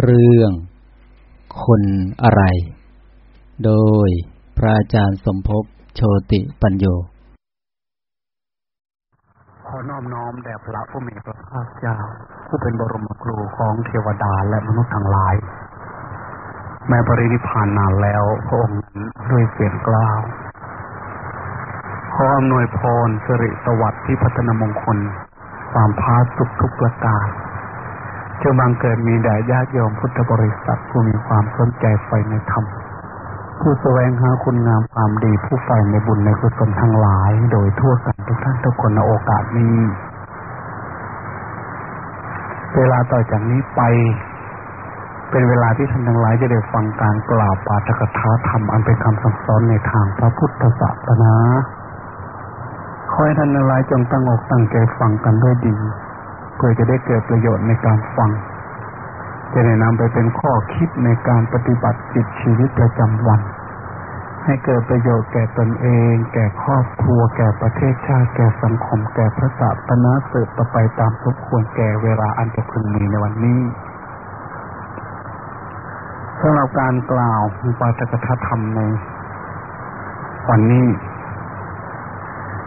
เรื่อง คนอะไร โดยพระอาจารย์สมภพโชติปัญโย ขอน้อมน้อมแด่พระผู้มีพระภาคเจ้า ผู้เป็นบรมครูของเทวดาและมนุษย์ทั้งหลาย แม้ปรินิพานนานแล้วพระองค์นั้นด้วยเสียงกล้าว ขออำนวยพรสิริสวัสดิ์ที่พัฒนมงคล ความพาสุขทุกประการ จงบังเกิดมีแด่ญาติโยมพุทธบริษัทผู้มีความสนใจใฝ่ในธรรม ผู้แสวงหาคุณงามความดีผู้ใฝ่ในบุญในกุศลทั้งหลาย โดยทั่วกันทุกท่านทุกคนในโอกาสนี้ เวลาต่อจากนี้ไป เป็นเวลาที่ท่านทั้งหลายจะได้ฟังการกล่าวปาฐกถาธรรมอันเป็นคำสั่งสอนในทางพระพุทธศาสนาขอให้ท่านทั้งหลายจงตั้งอกตั้งใจฟังกันด้วยดี พื่อจะได้เกิดประโยชน์ในการฟัง จะได้นำไปเป็นข้อคิดในการปฏิบัติจิตชีวิตประจำวัน ให้เกิดประโยชน์แก่ตนเอง แก่ครอบครัว แก่ประเทศชาติ แก่สังคม แก่พระศาสนาสืบต่อไปตามสมควรแก่เวลาอันจะพึงมีในวันนี้สำหรับการกล่าวปาฐกถาธรรมในวันนี้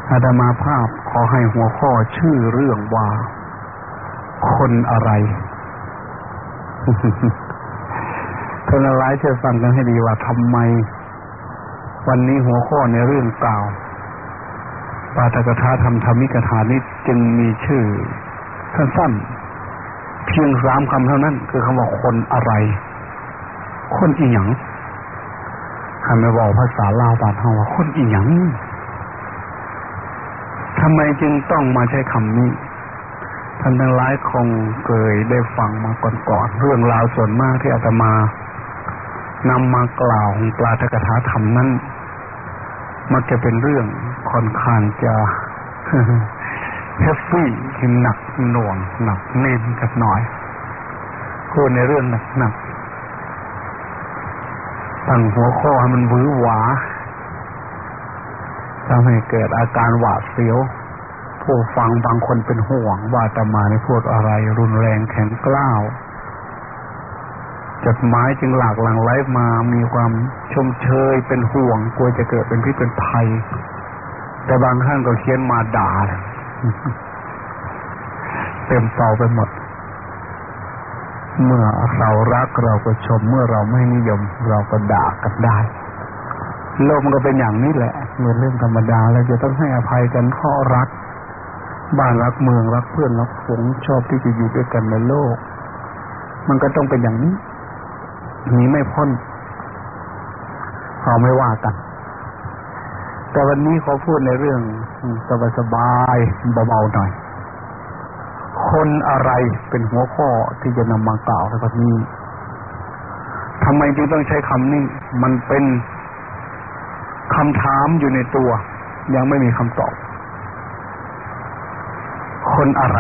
อาตมาภาพขอให้หัวข้อชื่อเรื่องว่า คนอะไรท่านหลายช่วยฟังกันให้ดีว่าทำไม วันนี้หัวข้อในเรื่องกล่าวปาฐกถาธรรมธรรมิกถานี้จึงมีชื่อสั้นๆเพียงสามคำเท่านั้น คือคำว่าคนอะไร คนอีหยังใครไม่บอกภาษาลาวบาดเฮาว่าคนอีหยังทำไมจึงต้องมาใช้คำนี้ ท่านทั้งหลายคงเคยได้ฟังมาก่อนๆเรื่องราวส่วนมากที่อาตมานำมากล่าวปลาทกถาธรรมนั้น มักจะเป็นเรื่องค่อนข้างจะเฮฟฟี่ที่หนักหน่วงหนักแน่นกันหน่อยพูดในเรื่องหนักๆตั้งหัวข้อให้มันวื้อหวาทำให้เกิดอาการหวาดเสียว ผู้ฟังบางคนเป็นห่วง ว่าจะมาในพูดอะไรรุนแรงแข็งกล้าวจดหมายจึงหลากหลังไหลมามีความชมเชยเป็นห่วง กลัวจะเกิดเป็นพิษเป็นภัย แต่บางท่านก็เขียนมาด่าเต็มเตาไปหมด เมื่อเรารักเราก็ชม เมื่อเราไม่นิยม เราก็ด่ากันได้โลกมันก็เป็นอย่างนี้แหละเหมือนเรื่องธรรมดาเราจะต้องให้อภัยกันข้อรัก บ้านรักเมืองรักเพื่อนรักฝงชอบที่จะอยู่ด้วยกันในโลก มันก็ต้องเป็นอย่างนี้หนีไม่พ้นเราไม่ว่ากัน แต่วันนี้ขอพูดในเรื่องสบายๆเบาๆหน่อย คนอะไรเป็นหัวข้อที่จะนำมากล่าวในวันนี้ทำไมจึงต้องใช้คำนี้ มันเป็นคำถามอยู่ในตัว ยังไม่มีคำตอบ คนอะไร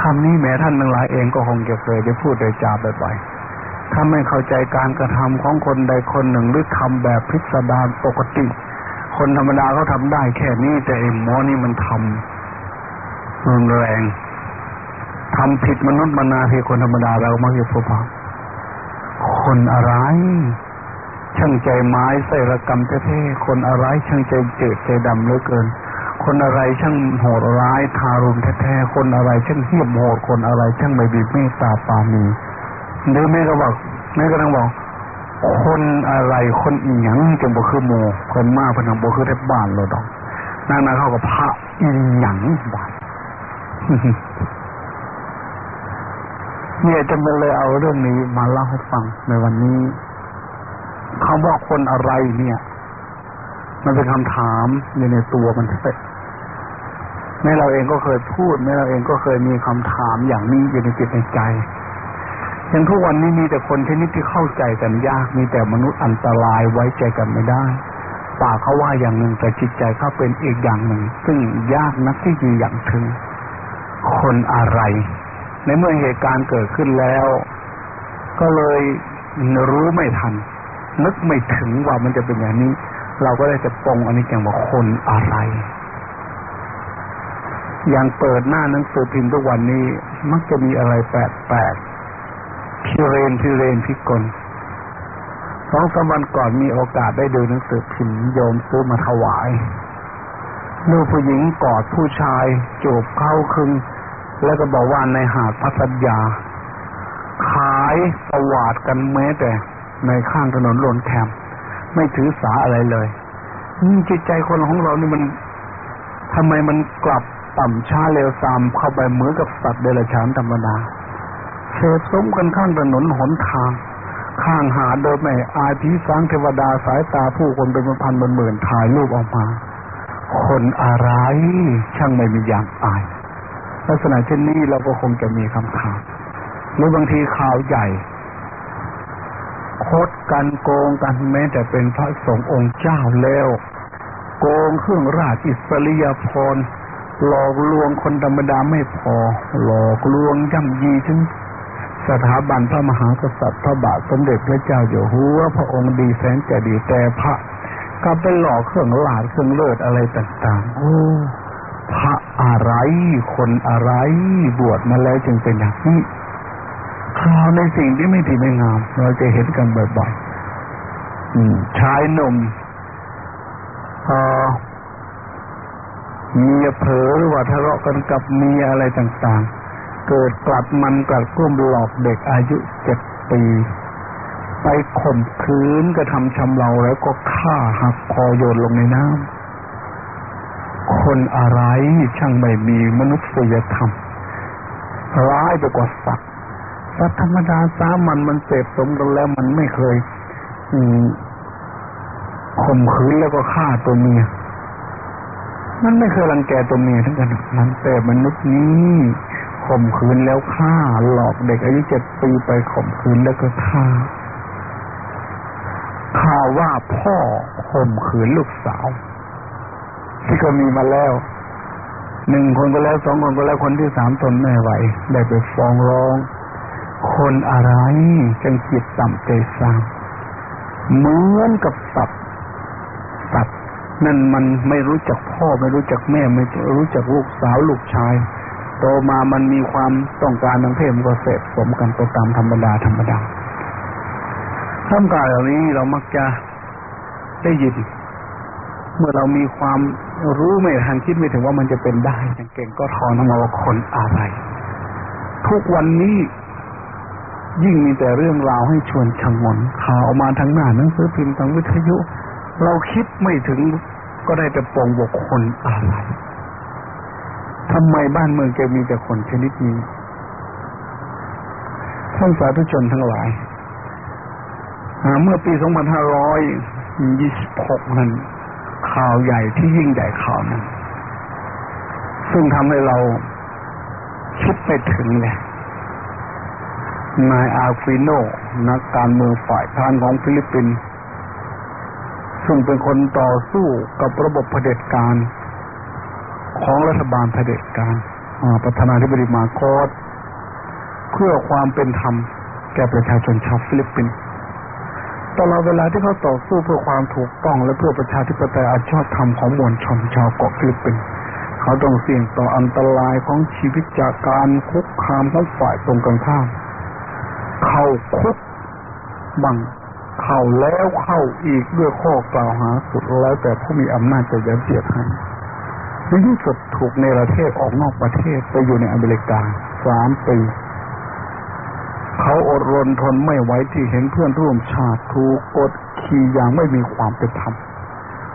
คำนี้แม้ท่านทั้งหลายเองก็คงจะเคยได้พูดโดยจาบ่อยๆถ้าไม่เข้าใจการกระทำของคนใดคนหนึ่งหรือทำแบบพิสดารปกติ คนธรรมดาเขาทำได้แค่นี้แต่เอ็มหมอนี่มันทำรุนแรงทำผิดมนุษย์มนาที่คนธรรมดาเรามักจะพบคนอะไร ช่างใจไม้ใส่ระกรรมเท่ๆคนอะไรช่างใจเจิดใจดำเหลือเกิน คนอะไรช่างโหดร้ายทารุณแท้ๆคนอะไรช่างเหี้ยมโหดคนอะไรช่างไม่บีบเมตตาปานีหรือแม่ก็บอกแม่ก็ต้องบอกคนอะไรคนอีหยังจงบ่คือโมคนมากพนังบ่คือแทบบ้านเราดอกนั่งนาเข้ากับพระอีหยังบ้านเนี่ยจะมาเลยเอาเรื่องนี้มาเล่าให้ฟังในวันนี้คำว่าคนอะไรเนี่ย มันเป็นคำถามอยู่ในตัวมันเส แม่เราเองก็เคยพูดแม่เราเองก็เคยมีคำถามอย่างนี้อยู่ในจิตในใจยังทุกวันนี้มีแต่คนชนิดที่เข้าใจกันยากมีแต่มนุษย์อันตรายไว้ใจกันไม่ได้ปากเขาว่าอย่างหนึ่งแต่จิตใจเขาเป็นอีกอย่างหนึ่ง ซึ่งยากนักที่จะอย่างถึง คนอะไร ในเมื่อเหตุการณ์เกิดขึ้นแล้ว ก็เลยรู้ไม่ทัน นึกไม่ถึงว่ามันจะเป็นอย่างนี้ เราก็เลยจะปองอันนี้อย่างว่าคนอะไร อย่างเปิดหน้าหนังสือพิมพ์ทุกวันนี้ มักจะมีอะไรแปลกๆพิเรนพิเรนพิกลสองสามวันก่อนมีโอกาสได้ดูหนังสือพิมพ์โยมซื้อมาถวายลูกผู้หญิงกอดผู้ชายจูบเข้าคึงแล้วก็บอกว่าในหาดพัทยา ขายสวาดกันแม้แต่ ในข้างถนนหลนแคมไม่ถือสาอะไรเลยนี่จิตใจคนของเรานี่มันทำไมมันกลับ ต่ำช้าเร็วซามเข้าไปเหมือนกับสัตว์เดรัจฉานธรรมดาเสพสมกันข้างถนนหนทาง ข้างหาโดยไม่อายผีสางเทวดาสายตาผู้คนเป็นพันเป็นหมื่นถ่ายรูปออกมา คนอะไรช่างไม่มีอย่างอาย ลักษณะเช่นนี้เราก็คงจะมีคำถามหรือบางทีข่าวใหญ่โคดกันโกงกันแม้แต่เป็นพระสงฆ์องค์เจ้าแล้ว โกงเครื่องราชอิสริยพร หลอกลวงคนธรรมดาไม่พอ หลอกลวงย่ำยีถึงสถาบันพระมหากษัตริย์พระบาทสมเด็จพระเจ้าอยู่หัวพระองค์ดีแสนจะดีแต่พระก็ไปหลอกเครื่องหลาดเครื่องเลิศอะไรต่างๆโอ้พระอะไรคนอะไรบวชมาแล้วจึงเป็นอย่างนี้ข่าวในสิ่งที่ไม่ดีไม่งาม เราจะเห็นกันบ่อยๆชายหนุ่มพอ เมียเผลอหรือว่าทะเลาะกันกับเมียอะไรต่างๆ เกิดกลัดมันกลัดกุ้มหลอกเด็กอายุเจ็ดปี ไปข่มขืนกระทำชำเราแล้วก็ฆ่าหักคอโยนลงในน้ำคนอะไรช่างไม่มีมนุษยธรรม ร้ายไปกว่าสัตว์สัตว์ธรรมดาสามันมันเสพสมกันแล้วมันไม่เคยข่มขืนแล้วก็ฆ่าตัวเมีย มันไม่เคยรังแกตัวเมียทั้งกันมันแต่มนุษย์นี้ข่มขืนแล้วฆ่าหลอกเด็กอายุเจ็ดปีไปข่มขืนแล้วก็ฆ่าข่าวว่าพ่อข่มขืนลูกสาว ที่ก็มีมาแล้วหนึ่งคนก็แล้วสองคนก็แล้วคนที่สามทนไม่ไหวได้ไปฟ้องร้อง คนอะไรจังจิตต่ำใจสามเหมือนกับสัตว์สัตว์ นั่นมันไม่รู้จักพ่อไม่รู้จักแม่ไม่รู้จักลูกสาวลูกชาย โตมามันมีความต้องการทางเพศมันก็เสพสมกันไปตามธรรมดาธรรมดาท่ามกลางเหล่านี้เรามักจะได้ยินเมื่อเรามีความรู้ไม่ทันคิดไม่ถึงว่ามันจะเป็นได้อย่างเก่งก็ทอนออกมาว่าคนอะไร ทุกวันนี้ยิ่งมีแต่เรื่องราวให้ชวนชงนข่าวออกมาทั้งหน้าหนังสือพิมพ์ทางวิทยุ เราคิดไม่ถึงก็ได้แต่ปองบอกคนอะไรทำไมบ้านเมืองจะมีแต่คนชนิดนี้ ท่านสาธุชนทั้งหลาย เมื่อปี 2526 นั้น ข่าวใหญ่ที่ยิ่งใหญ่ข่าวนั้น ซึ่งทำให้เราคิดไปถึงเลยนายอาควิโน นักการเมืองฝ่ายค้านของฟิลิปปินส์ ซึ่งเป็นคนต่อสู้กับระบบเผด็จการของรัฐบาลเผด็จการประธานาธิบดีมาร์กอสเพื่อความเป็นธรรมแก่ประชาชนชาวฟิลิปปินส์ตลอดเวลาที่เขาต่อสู้เพื่อความถูกต้องและเพื่อประชาธิปไตยอันชอบธรรมของมวลชนชาวเกาะฟิลิปปินส์เขาต้องเสี่ยงต่ออันตรายของชีวิตจากการคุกคามของฝ่ายตรงกันข้าม เข้าคุกบ้าง เข้าแล้วเข้าอีกด้วยข้อกล่าวหาสุดแล้วแต่ผู้มีอำนาจจะยัดเยียดให้ในที่สุดถูกในประเทศออกนอกประเทศไปอยู่ในอเมริกาสามปีเขาอดรนทนไม่ไหวที่เห็นเพื่อนร่วมชาติถูกกดขี่อย่างไม่มีความเป็นธรรม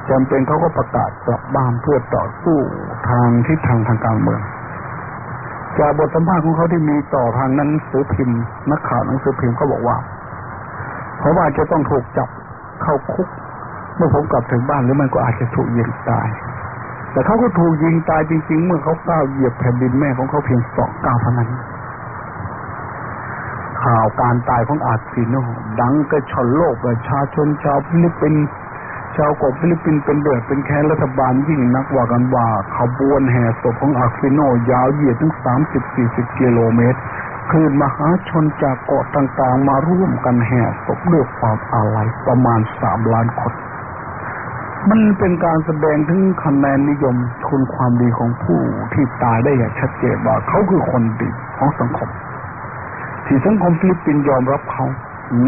จำเป็นเขาก็ประกาศกลับบ้านเพื่อต่อสู้ทางทิศทางทางการเมืองจากบทสัมภาษณ์ของเขาที่มีต่อทางนั้นสือพิมพ์นักข่าวหนังสือพิมพ์ก็บอกว่า เพราะว่าจะต้องถูกจับเข้าคุก เมื่อผมกลับถึงบ้านหรือมันก็อาจจะถูกยิงตาย แต่เขาก็ถูกยิงตายจริงๆ เมื่อเขาก้าวเหยียบแผ่นดินแม่ของเขาเพียงสองก้าวเท่านั้น ข่าวการตายของอาควิโนดังกระฉ่อนโลกประชาชนชาวฟิลิปปินส์ชาวเกาะฟิลิปปินส์เป็นเดือดเป็นแค้นรัฐบาลยิ่งนักว่ากันว่าขบวนแห่ศพของอาควิโนยาวเหยียดถึงสามสิบสี่สิบกิโลเมตร คลื่นมหาชนจากเกาะต่างๆ มาร่วมกันแห่ศพด้วยความอาลัยประมาณสามล้านคน มันเป็นการแสดงถึงคะแนนนิยมทุนความดีของผู้ที่ตายได้อย่างชัดเจนว่าเขาคือคนดีของสังคม ที่สังคมฟิลิปปินส์ยอมรับเขา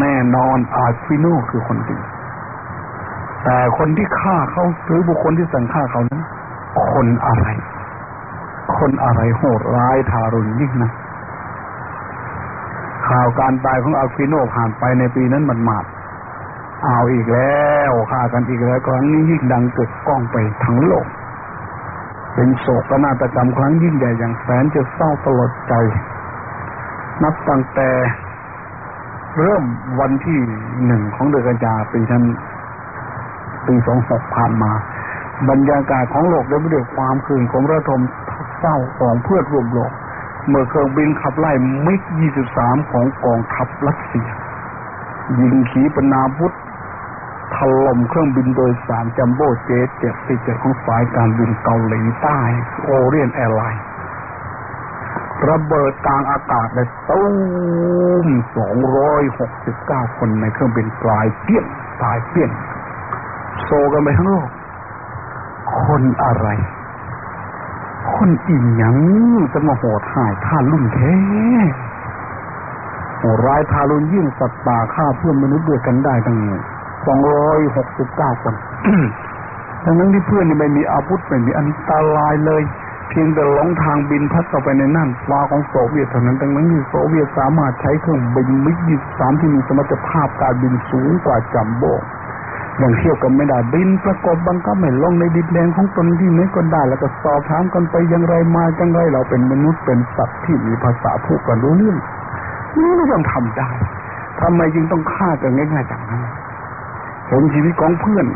แน่นอนอาควิโนคือคนดี แต่คนที่ฆ่าเขาหรือบุคคลที่สั่งฆ่าเขานั้นคนอะไร คนอะไรโหดร้ายทารุณยิ่งนัก ข่าวการตายของอาควิโนผ่านไปในปีนั้นมันมาดเอาอีกแล้วฆ่ากันอีกแล้วครั้งนี้ยิ่งดังเกิดกล้องไปทั้งโลก เป็นโศกนาฏกรรมครั้งยิ่งใหญ่อย่างแสนจะเศร้าตลอดใจ นับตั้งแต่เริ่มวันที่หนึ่งของเดือนกันยาปีนั้นปีสองหกผ่านมา บรรยากาศของโลกได้ไปด้วยความคืนของระทมเศร้าของเพื่อนรวมโลก เมื่อเครื่องบินขับไล่มิก 23 ของกองทัพรัสเซีย ยิงขีปนาวุธถล่มเครื่องบินโดยสารจัมโบ้เจ็ตเจ็ดสี่เจ็ดของฝ่ายการบินเกาหลีใต้ Korean Airlines ระเบิดกลางอากาศเลยตุ้มสองร้อยหกสิบเก้าคนในเครื่องบินตายเกลี้ยงตายเกลี้ยง โจษกันไปทั้งโลกคนอะไร คนอิ่มยังจะมาโหดหายท่าลุ่มแท้โหร้ายทารุณยิ่งสัตว์ป่าฆ่าเพื่อนมนุษย์ด้วยกันได้ตั้งสองร้อยหกสิบเก้าคนดังนั้นที่เพื่อนนี่ไม่มีอาวุธไม่มีอันตรายเลย เพียงแต่หลงทางบินพัดเข้าไปในน่านฟ้าของโซเวียตเท่านั้นดังนั้นที่โซเวียตสามารถใช้เครื่องบินมิกยี่สามที่มีสมรรถภาพการบินสูงกว่าจัมโบ้ ยังเที่ยวกันไม่ได้บินประกบบังคับไม่ลงในดินแดนของตนที่ไหนก็ได้ แล้วก็สอบถามกันไปอย่างไรมาจังไรเราเป็นมนุษย์เป็นสัตว์ที่มีภาษาพูดกันรู้เรื่องนี่ไม่ต้องทำได้ทำไมจึงต้องฆ่ากันง่ายๆอย่างนั้นเห็นชีวิตของเพื่อน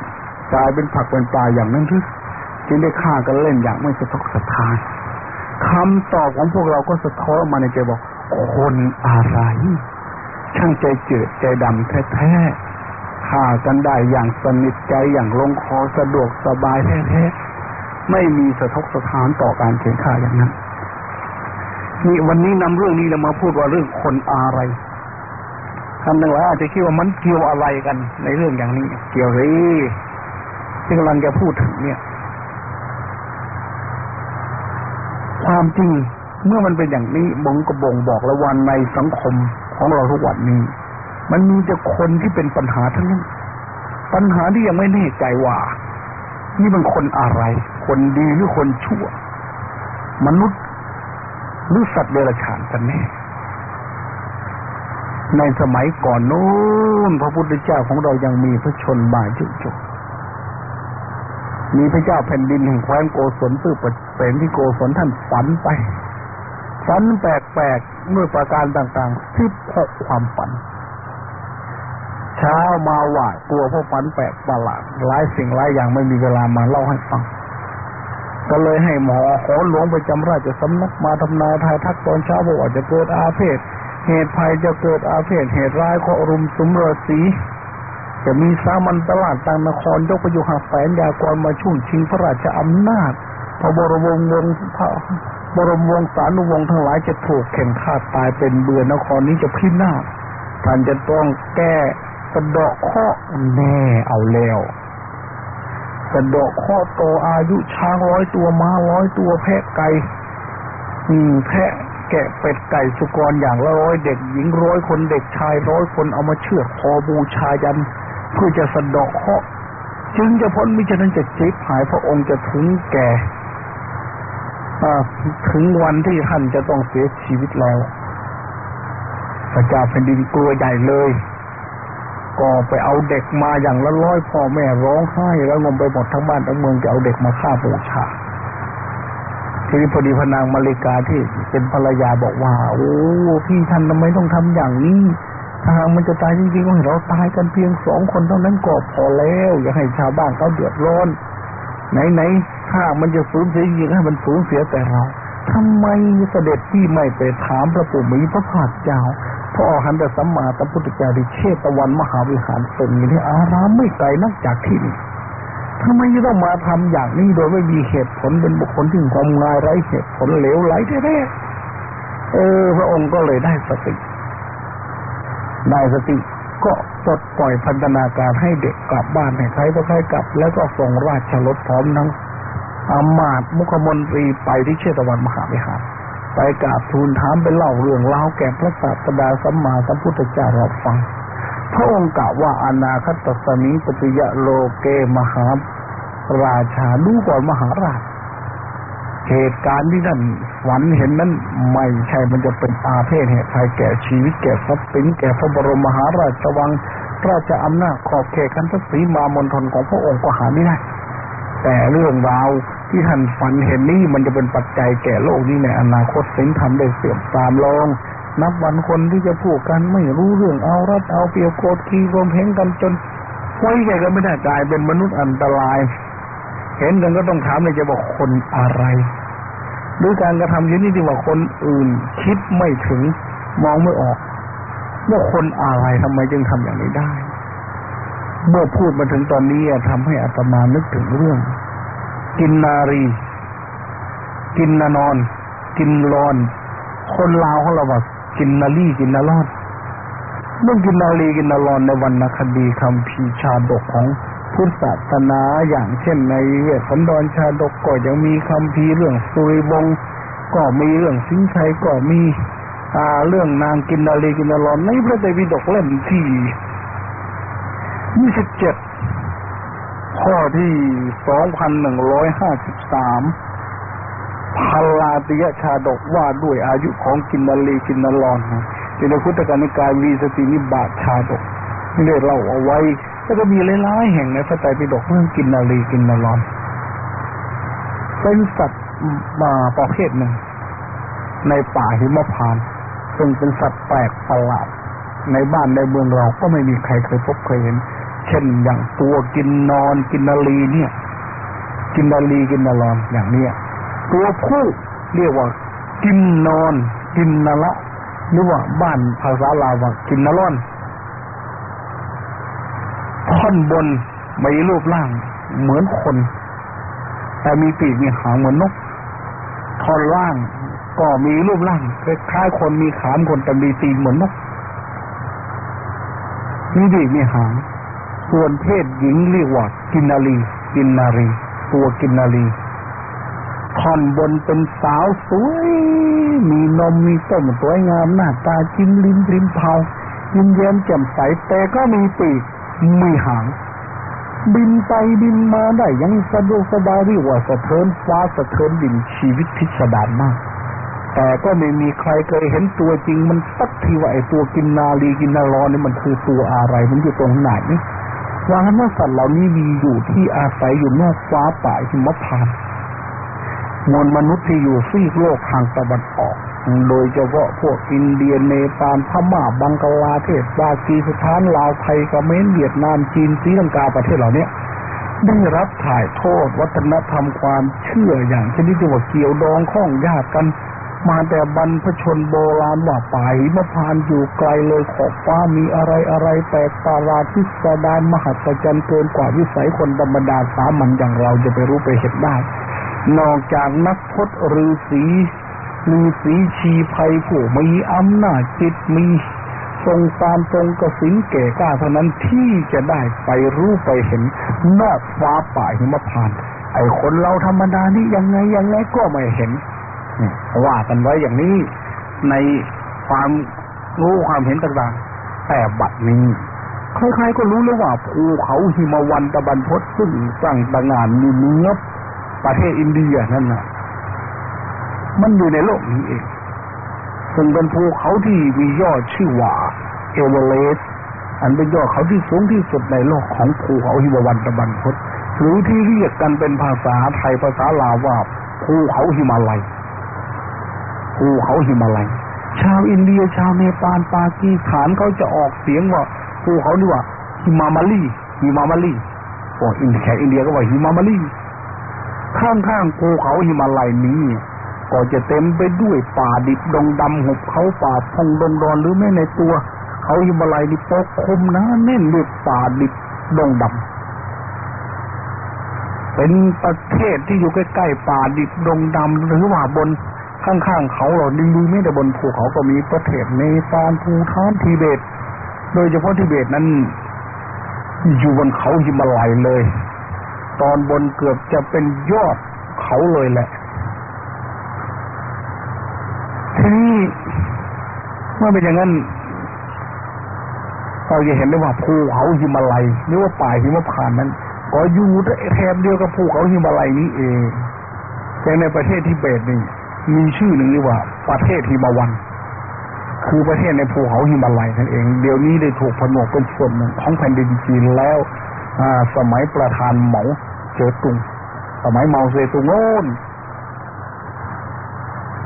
กลายเป็นผักเป็นปลาอย่างนั้นหรือจึงได้ฆ่ากันเล่นอย่างไม่สะทกสะท้านคำตอบของพวกเราก็สะท้อนมาในใจบอกคนอะไร ช่างใจเจืดใจดำแท้ๆ ฆ่ากันได้อย่างสนิทใจอย่างลงคอสะดวกสบายแท้ๆไม่มีสะทกสะท้านต่อการเขียนฆ่าอย่างนั้นนี่วันนี้นำเรื่องนี้เรามาพูดว่าเรื่องคนอะไรท่านทั้งหลายอาจจะคิดว่ามันเกี่ยวอะไรกัน ในเรื่องอย่างนี้ เกี่ยวเลยที่กำลังจะพูดถึงเนี่ย ความจริงเมื่อมันเป็นอย่างนี้มงก็บ่งบอกแล้ววันในสังคมของเราทุกวันนี้ มันมีแต่คนที่เป็นปัญหาทั้งนั้น ปัญหาที่ยังไม่แน่ใจว่า นี่มันคนอะไร คนดีหรือคนชั่ว มนุษย์หรือสัตว์เดรัจฉานกันแน่ ในสมัยก่อนนู้นพระพุทธเจ้าของเรายังมีพระชนมาจุจกมีพระเจ้าแผ่นดินแห่งแคว้นโกศลซื่อเป็นที่โกศลท่านฝันไปฝันแปลกๆเมื่อประการต่างๆที่พกความฝัน เช้ามาหวาดกลัวพราะฝันแปลกประหลาดหลายสิ่งหลายอย่างไม่มีเวลามาเล่าให้ฟัง ก็เลยให้หมอขอหลวงไปจำราชสำนักมาทำนายทายทักตอนเช้าบอกว่าจะเกิดอาเพศเหตุภัยจะเกิดอาเพศเหตุร้ายขอรุมสุมรสีจะมีสามัญตลาดต่างนครยกไปอยู่หาแฝนยากรมาช่วงชิงพระราชอำนาจพระบรมวงศ์วงพระบรมวงศานุวงศ์ทั้งหลายจะถูกเข็นฆ่าตายเป็นเบือนครนี้จะพินาศท่านจะต้องแก้ สะเดาะข้อแน่เอาแล้วสะเดาะข้อโตอายุช้างร้อยตัวม้าร้อยตัวแพะไก่อืมแพะแกะเป็ดไก่สุกรอย่างละร้อยเด็กหญิงร้อยคนเด็กชายร้อยคนเอามาเชือดคอบูชายันเพื่อจะสะดาะเคาะจึงจะพ้นมิฉะนั้นจะจิบหายพระองค์จะถึงแก่ถึงวันที่ท่านจะต้องเสียชีวิตแล้วพระเจ้าแผ่นดินกลัวใหญ่เลย ก็ไปเอาเด็กมาอย่างละร้อยพ่อแม่ร้องไห้แล้วงมไปหมดทั้งบ้านทั้งเมืองจะเอาเด็กมาฆ่าบูชาทีนี้พอดีพนางมาริกาที่เป็นภรรยาบอกว่า โอ้พี่ท่านทำไมต้องทำอย่างนี้ถ้าหากมันจะตายจริงๆก็ให้เราตายกันเพียงสองคนเท่านั้นก็พอแล้ว อย่าให้ชาวบ้านเขาเดือดร้อน ไหนๆถ้ามันจะสูญเสียจริงให้มันสูญเสียแต่เราทำไมเสด็จพี่ไม่ไปถามพระปู่มีพระภาคเจ้า พระอรหันตสัมมาสัมพุทธเจ้าที่เชตวันมหาวิหารเป็นอย่างนี้อารามไม่ไกลนักจากที่นี่ทำไมต้องมาทำอย่างนี้โดยไม่มีเหตุผลเป็นบุคคลที่งมงายไร้เหตุผลเหลวไหลแท้ๆเออ พระองค์ก็เลยได้สติ ได้สติก็ปลดปล่อยพันธนาการให้เด็กกลับบ้านให้ใครก็ใครกลับ แล้วก็ส่งราชรถพร้อมทั้งอามาตมุขมนตรีไปที่เชตวันมหาวิหาร ไปกราบทูลถามไปเล่าเรื่องเล่าแก่พระศาสดาสัมมาสัมพุทธเจ้าเราฟัง พระองค์กล่าวว่าอนาคตสมิปติยะโลเกมหาราชาดูก่อนมหาราช เหตุการณ์ที่ท่านฝันเห็นนั้นไม่ใช่มันจะเป็นอาเพศเหตุภัยแก่ชีวิตแก่ทรัพย์สินแก่พระบรมมหาราชวังราชอำนาจขอบเขตกันทศรีมามณฑลของพระองค์ก็หาไม่ได้แต่เรื่องราว ที่ท่านฝันเห็นนี่มันจะเป็นปัจจัยแก่โลกนี้ในอนาคตสินธรรมได้เสื่อมตามลงนับวันคนที่จะพูดกันไม่รู้เรื่องเอารัดเอาเปรียบโกรธขีรวมเพ่งกันจนไว้ใจกันไม่ได้กลายเป็นมนุษย์อันตราย เห็นกันก็ต้องถามเลยจะบอกคนอะไรด้วยการกระทำเช่นนี้ที่ว่าคนอื่น คิดไม่ถึงมองไม่ออกว่าคนอะไรทำไมจึงทำอย่างนี้ได้ เมื่อพูดมาถึงตอนนี้ทำให้อาตมานึกถึงเรื่อง กินนารี กินนานอน กินรอน คนลาวเขาเราว่ากินนาลีกินนารอดเรื่องกินนาลีกินนารอนในวรรณคดีคำพีชาดกของพุทธศาสนาอย่างเช่นในเวสสันดรชาดกก็ยังมีคำพีเรื่องสุริบงก็มีเรื่องสิงชัยก็มีอ่าเรื่องนางกินนาลีกินนารอนในพระไตรปิฎกเล่มที่ยี่สิบเจ็ด ข้อที่สองพันหนึ่งร้อยห้าสิบสามพลาติยชาดกว่าด้วยอายุของกินนาลีกินนารอนในพุทธกานิกายวีสตินิบาตชาดกที่ได้เล่าเอาไว้ แล้วก็มีหลายๆแห่งในพระไตรปิฎกเรื่องกินนาลีกินนารอนเป็นสัตว์มาประเภทหนึ่ง ในป่าหิมพานซึ่งเป็นสัตว์แปลกประหลาด ในบ้านในเมืองเราก็ไม่มีใครเคยพบเคยเห็น ช่นอย่างตัวกินนอนกินนาลีเนี่ย กินนาลีกินนารอนอย่างเนี้ยตัวผู้เรียกว่า กินนอน กินนาละหรือว่าบ้านภาษาลาวว่ากินนารอนท่อนบนมีรูปร่างเหมือนคน แต่มีปีกมีหางเหมือนนกท่อนล่างก็มีรูปร่างคล้ายคนมีขามคนแต่มีตีนเหมือนนกมีปีกมีหาง ส่วนเพศหญิงเรียกว่ากินนารีกินนารี ตัวกินนารีท่อนบนเป็นสาวสวย มีนมมีต้มสวยงามหน้าตาจิ้มลิ้มริมเผายิ้มแย้มแจ่มใสแต่ก็มีปีกมีหาง บินไปบินมาได้ยังสะดวกสบายเรียกว่าสะเทินฟ้าสะเทินดินชีวิตพิสดารมาก แต่ก็ไม่มีใครเคยเห็นตัวจริงมันสักทีว่าไอ้ตัวกินนาลีกินนารอนี่มันคือตัวอะไรมันอยู่ตรงไหน วากันว่าสัตว์เหล่านี้มีอยู่ที่อาศัยอยู่นอกฟ้าป่าหิมพานต์มวลมนุษย์ที่อยู่ซีกโลกทางตะวันออก โดยเฉพาะพวกอินเดียเนปาลพม่าบังกลาเทศปากีสถานลาวไทยเขมรเวียดนามจีนศรีลังกาประเทศเหล่านี้ได้รับถ่ายทอดวัฒนธรรมความเชื่ออย่างชนิดที่ว่าเกี่ยวดองข้องญาติกัน มาแต่บรรพชนโบราณว่าไป่าพานอยู่ไกลเลยขอบฟ้ามีอะไรอะไรแปลกประหลาดพิสดารมหัศจรรย์เกินกว่าวิสัยคนธรรมดาสามัญอย่างเราจะไปรู้ไปเห็นได้ นอกจากนักพจน์ฤาษีฤาษีชีภัยผู้มีอำนาจจิตมีทรงตามทรงกระสินเก่กล้าเท่านั้นที่จะได้ไปรู้ไปเห็นนอกฟ้าป่าหิมพาน ไอ้คนเราธรรมดานี่ยังไงยังไงก็ไม่เห็น ว่ากันไว้อย่างนี้ในความรู้ความเห็นต่างๆ แต่บัดนี้ใครๆก็รู้แล้วว่าภูเขาหิมวันตะบันพศซึ่งสร้างตางานมีเนื้อประเทศอินเดียนั่นน่ะมันอยู่ในโลกนี้เองซึ่งเป็นภูเขาที่มียอดชื่อว่าเอเวอเรสต์อันเป็นยอดเขาที่สูงที่สุดในโลกของภูเขาหิมวันตะบันพศหรือที่เรียกกันเป็นภาษาไทยภาษาลาวว่าภูเขาหิมาลัย ภูเขาหิมาลัย ชาวอินเดียชาวเนปาลปากีสถานเขาจะออกเสียงว่าภูเขานี่ว่าฮิมามาลีฮิมามาลีพวกอินแขกอินเดียก็ว่าฮิมามาลีข้างๆภูเขาหิมาลัยนี้ ก็จะเต็มไปด้วยป่าดิบดงดำหุบเขาป่าพงดงดอนหรือแม้ในตัว เขาหิมาลัยนี่ปกคลุมนะแน่นด้วยป่าดิบดงดำเป็นประเทศที่อยู่ใกล้ๆป่าดิบดงดำหรือว่าบน ข้างๆเขาเราดีดีไม่แต่บนภูเขาก็มีประเทศเนปาลภูฐานทิเบต โดยเฉพาะทิเบตนั้น อยู่บนเขาหิมาลัยเลย ตอนบนเกือบจะเป็นยอดเขาเลยแหละ ทีนี้เมื่อเป็นอย่างนั้นเราจะเห็นได้ว่าภูเขาหิมาลัยหรือว่าป่าหิมพานนั้น ก็อยู่แถบเดียวกับภูเขาหิมาลัยนี้เองแต่ในประเทศที่เบตนี่ มีชื่อหนึ่งเรียกว่า ประเทศหิมาวัน คือประเทศในภูเขาหิมาลัยนั่นเอง เดี๋ยวนี้ได้ถูกผนวกเป็นส่วนหนึ่งของแผ่นดินจีนแล้วสมัยประธานเหมาเจ๋อตุง สมัยเหมาเซตุงโน้น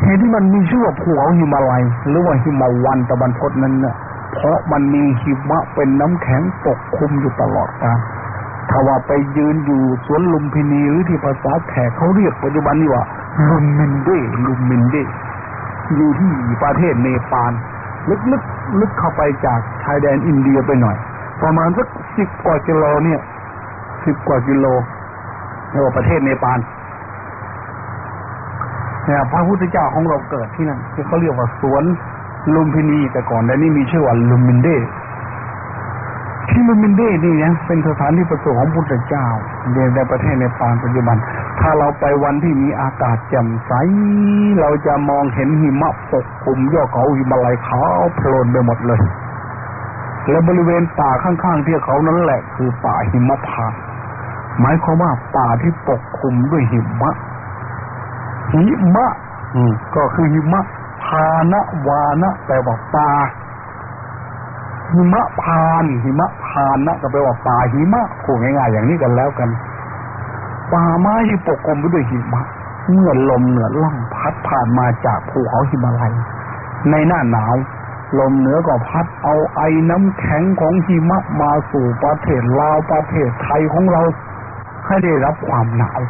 เหตุที่มันมีชื่อว่าภูเขาหิมาลัย หรือว่าหิมาวันตะวันพดนั้นเนี่ยเพราะมันมีหิมะเป็นน้ำแข็งปกคลุมอยู่ตลอดกาลถ้าว่าไปยืนอยู่สวนลุมพินีหรือที่ภาษาแขกเขาเรียกปัจจุบันนี้ว่า ลุมมินเดลุมมินเดอยู่ที่ประเทศเนปาลลึกๆลลึกเข้าไปจากชายแดนอินเดียไปหน่อย ประมาณสักสิบกว่ากิโลเนี่ยสิบกว่ากิโลในประเทศเนปาลเนี่ยพระพุทธเจ้าของเราเกิดที่นั่นที่เขาเรียกว่าสวนลุมพินีแต่ก่อนแต่นี่มีชื่อว่าลุมมินเดที่ลุมมินเดนี่เนี่ยเป็นสถานที่ประสูติของพุทธเจ้าในประเทศในปานปัจจุบัน ถ้าเราไปวันที่มีอากาศแจ่มใส เราจะมองเห็นหิมะปกคลุมยอดเขาหิมาลัยขาวโพลนไปหมดเลย และบริเวณป่าข้างๆที่เขานั้นแหละคือป่าหิมะพานหมายความว่าป่าที่ปกคลุมด้วยหิมะ หิมะก็คือหิมะพานะวานะแปลว่าป่าหิมะพาน หิมะพานนะก็แปลว่าป่าหิมะพูดง่ายๆอย่างนี้กันแล้วกัน ป่าไม้ที่ปกคลุมไปด้วยหิมะ เมื่อลมเหนือล่องพัดผ่านมาจากภูเขาหิมาลัย ในหน้าหนาว ลมเหนือก็พัดเอาไอ้น้ำแข็งของหิมะมาสู่ประเทศลาวประเทศไทยของเรา ให้ได้รับความหนาว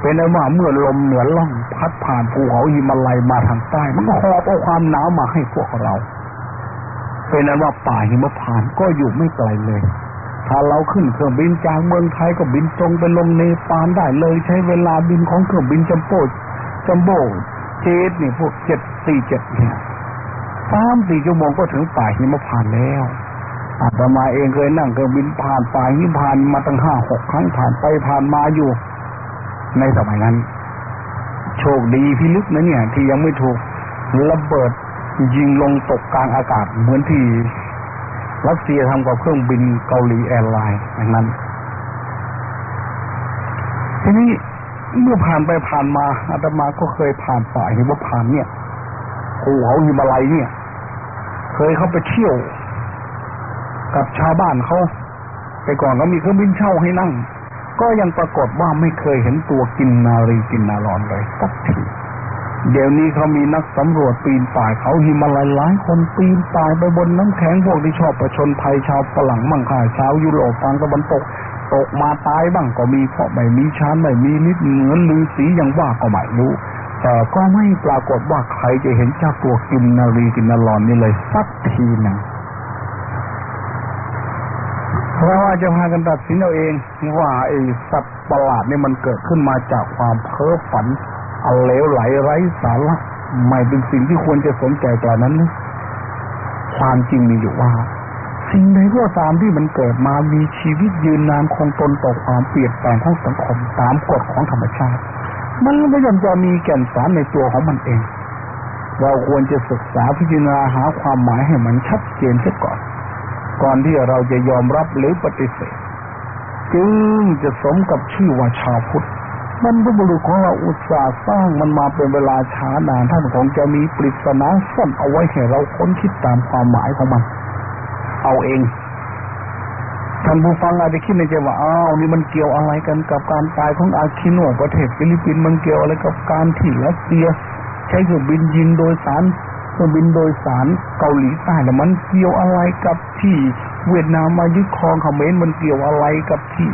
เป็นอันว่าเมื่อลมเหนือล่องพัดผ่านภูเขาหิมาลัยมาทางใต้ มันก็หอบเอาความหนาวมาให้พวกเรา เป็นอันว่าป่าหิมะพานก็อยู่ไม่ไกลเลย ถ้าเราขึ้นเครื่องบินจากเมืองไทยก็บินตรงไปลงเนปาลได้เลย ใช้เวลาบินของเครื่องบินจัมโบ้จัมโบ้เจ็ดนี่พวกเจ็ดสี่เจ็ดเนี่ยสามสี่ชั่วโมงก็ถึงป่าหิมพานแล้วอาตมาเองเคยนั่งเครื่องบินผ่านป่าหิมพานต์มาตั้งห้าหกครั้งผ่านไปผ่านมาอยู่ ในสมัยนั้น โชคดีพิลึกนะเนี่ย ที่ยังไม่ถูกระเบิดยิงลงตกกลางอากาศเหมือนที่ รัสเซียทำกับเครื่องบินเกาหลี Airlines อย่างนั้น ทีนี้เมื่อผ่านไปผ่านมาอาตมาก็เคยผ่านป่าหิมพานต์เนี่ยภูเขาหิมาลัยเนี่ย เคยเข้าไปเที่ยว กับชาวบ้านเขาแต่ก่อนก็มีเครื่องบินเช่าให้นั่ง ก็ยังปรากฏว่าไม่เคยเห็นตัวกินนารีกินนารอนเลยสักที เดี๋ยวนี้เขามีนักสำรวจปีนป่ายเขาหิมาลัยหลายคนปีนป่ายไปบนน้ำแข็งพวกที่ชอบประชนภัยชาวฝรั่งมั่งค่าชาวยุโรปฟังตะวันตกตกมาตายบ้างก็มีเพราะไม่มีชั้นไม่มีนิดเหมือนลือสีอย่างว่าก็ไม่รู้ แต่ก็ไม่ปรากฏว่าใครจะเห็นเจ้าตัวกินนารีกินนารอนนี่เลยสักทีหนึ่งเราอาจะพากันตัดสินเอาเองว่าไอ้สัตว์ประหลาดนี่มันเกิดขึ้นมาจากความเพ้อฝัน อันเลวไหลไร้สาระไม่เป็นสิ่งที่ควรจะสนใจกว่านั้นนะความจริงมีอยู่ว่า สิ่งใดก็ตามที่มันเกิดมามีชีวิตยืนนานคงตนต่อความเปลี่ยนแปลงของสังคมตามกฎของธรรมชาติ มันก็ย่อมจะมีแก่นสารในตัวของมันเอง เราควรจะศึกษาพิจารณาหาความหมายให้มันชัดเจนเสียก่อน ก่อนที่เราจะยอมรับหรือปฏิเสธ จึงจะสมกับชื่อว่าชาวพุทธ มันบุรุษของเราอุตส่าห์สร้างมันมาเป็นเวลาช้านานท่านคงจะมีปริศนาซ่อนเอาไว้ให้เราค้นคิดตามความหมายของมัน เอาเองท่านผู้ฟังอาจจะคิดในใจว่าอ้าวนี่มันเกี่ยวอะไรกันกับการตายของอาคิโนประเทศฟิลิปปินส์มันเกี่ยวอะไรกับการที่รัสเซีย ใช้เครื่องบินยิงโดยสารเครื่องบินโดยสารเกาหลีใต้แล้วมันเกี่ยวอะไรกับที่เวียดนามมายึดครองเขมรมันเกี่ยวอะไรกับที่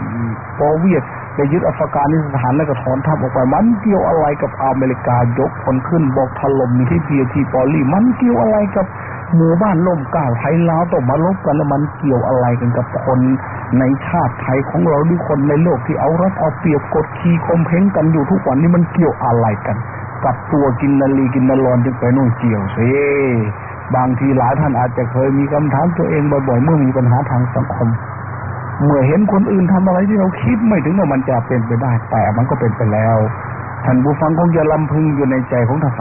ปอเวียด จะยึดอัฟกานิสถานแล้วก็ถอนทัพออกไป มันเกี่ยวอะไรกับอเมริกายกพลขึ้นบอกถล่มที่เบียทีปอลี่ มันเกี่ยวอะไรกับหมู่บ้านล่มก้าวไทยลาวต้องมาลบกันแล้วมันเกี่ยวอะไรกันกับคนในชาติไทยของเราหรือคนในโลกที่เอารัดเอาเปรียบกดขี่คมเพงกันอยู่ทุกวันนี้มันเกี่ยวอะไรกัน กับตัวกินนาลีกินนารอนจึงไปนู่นเกี่ยวสิบางทีหลายท่านอาจจะเคยมีคำถามตัวเองบ่อยๆเมื่อมีปัญหาทางสังคม เมื่อเห็นคนอื่นทำอะไรที่เราคิดไม่ถึงว่ามันจะเป็นไปได้ แต่มันก็เป็นไปแล้วท่านผู้ฟังคงจะลำพึงอยู่ในใจของท่าน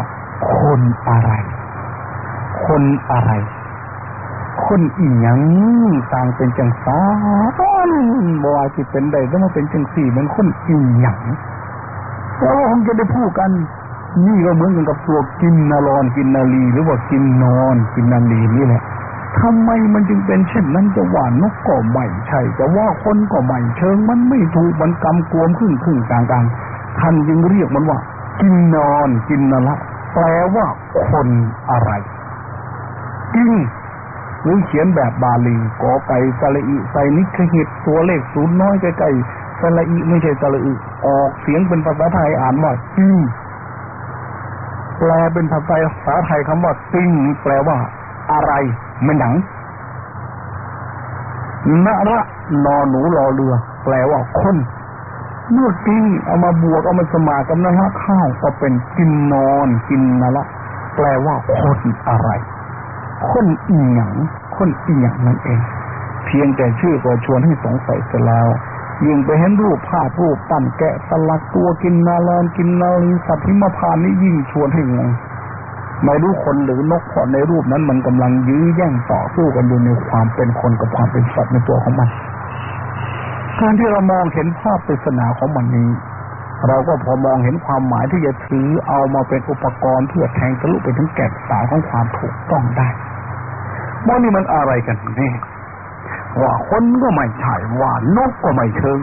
คนอะไร คนอะไร คนอีหยังต่างเป็นจังสานบว่าสิเป็นใดก็มาเป็นจังสี่เหมือนคนอีหยังเราคงจะได้พูดกัน นี่ก็เหมือนกันกับตัวกินนารอนกินนาลีหรือว่ากินนอน กินนาลีนี่แหละ ทำไมมันจึงเป็นเช่นนั้นจะว่านกก็ไม่ใช่จะว่าคนก็ไม่เชิง มันไม่ถูกมันกำกวมครึ่งครึ่งกลางกลางท่านจึงเรียกมันว่า กินนอนกินนละแปลว่าคนอะไรกินหรือเขียนแบบบาลีกอไก่สระอิใส่นิคหิตตัวเลขศูนย์น้อยใกล้ๆสระอิไม่ใช่สระอิออกเสียงเป็นภาษาไทยอ่านว่ากินแปลเป็นภาษาไทยคำว่าซิงแปลว่าอะไร มันหนังนระนอหนูรอเรือ แปลว่าคนเมื่อกิ้เอามาบวกเอามาสมากับนละข้าวก็เป็นกินนอนกินนละแปลว่าคนอะไร คนอีหยังคนอีหยังนั่นเอง เพียงแต่ชื่อก็ชวนให้สงสัยเสียแล้วยิ่งไปเห็นรูปภาพรูปปั้นแกะสลักตัวกินนาลอนกินนาลีสัตว์พิมพานนี่ยิ่งชวนให้งง ไม่รู้คนหรือนกพอในรูปนั้นมันกำลังยื้อแย่งต่อสู้กันอยู่ในความเป็นคนกับความเป็นสัตว์ในตัวของมัน การที่เรามองเห็นภาพปริศนาของมันนี้ เราก็พอมองเห็นความหมายที่จะถือเอามาเป็นอุปกรณ์เพื่อแทงทะลุไปถึงแก่นสารของความถูกต้องได้ว่านี่มันอะไรกันแน่ว่าคนก็ไม่ใช่ว่านกก็ไม่เชิง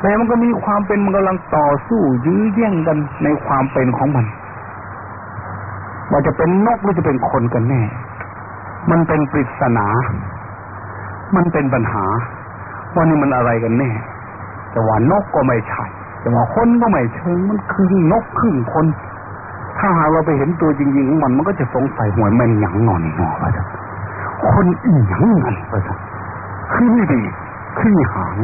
แต่มันก็มีความเป็นมันกำลังต่อสู้ยื้อแย่งกันในความเป็นของมัน ว่าจะเป็นนกหรือจะเป็นคนกันแน่ มันเป็นปริศนา มันเป็นปัญหา ว่านี่มันอะไรกันแน่แต่ว่านกก็ไม่ใช่แต่ว่าคนก็ไม่เชิง มันคือนกครึ่งคน ถ้าหากเราไปเห็นตัวจริงๆของมัน มันก็จะสงสัยหวยแม่นหยังนอนอไปจ้ะคนอีหยังนั่นไปจ้ะคือไม่ดีขึ้นหาง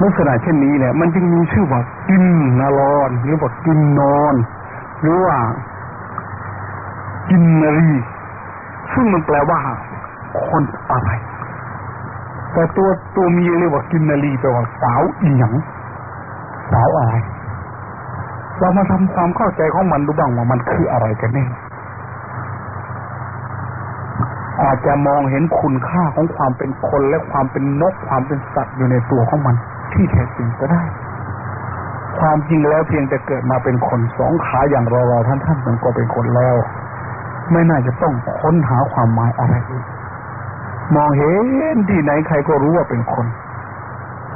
ลักษณะเช่นนี้แหละ มันจึงมีชื่อว่ากินนารอนหรือว่ากินนอน หรือว่า กินนารี ซึ่งมันแปลว่าคนอะไร แต่ตัวตัวเมียเรียกว่ากินนารีแปลว่าสาวอีหยังสาวอะไรเรามาทำความเข้าใจของมันดูบ้างว่ามันคืออะไรกันแน่อาจจะมองเห็นคุณค่าของความเป็นคนและความเป็นนกความเป็นสัตว์อยู่ในตัวของมัน ที่แท้จริงก็ได้ ความจริงแล้วเพียงแต่เกิดมาเป็นคนสองขาอย่างเราเราท่านท่านมันก็เป็นคนแล้ว ไม่น่าจะต้องค้นหาความหมายอะไรอีกมองเห็นที่ไหนใครก็รู้ว่าเป็นคน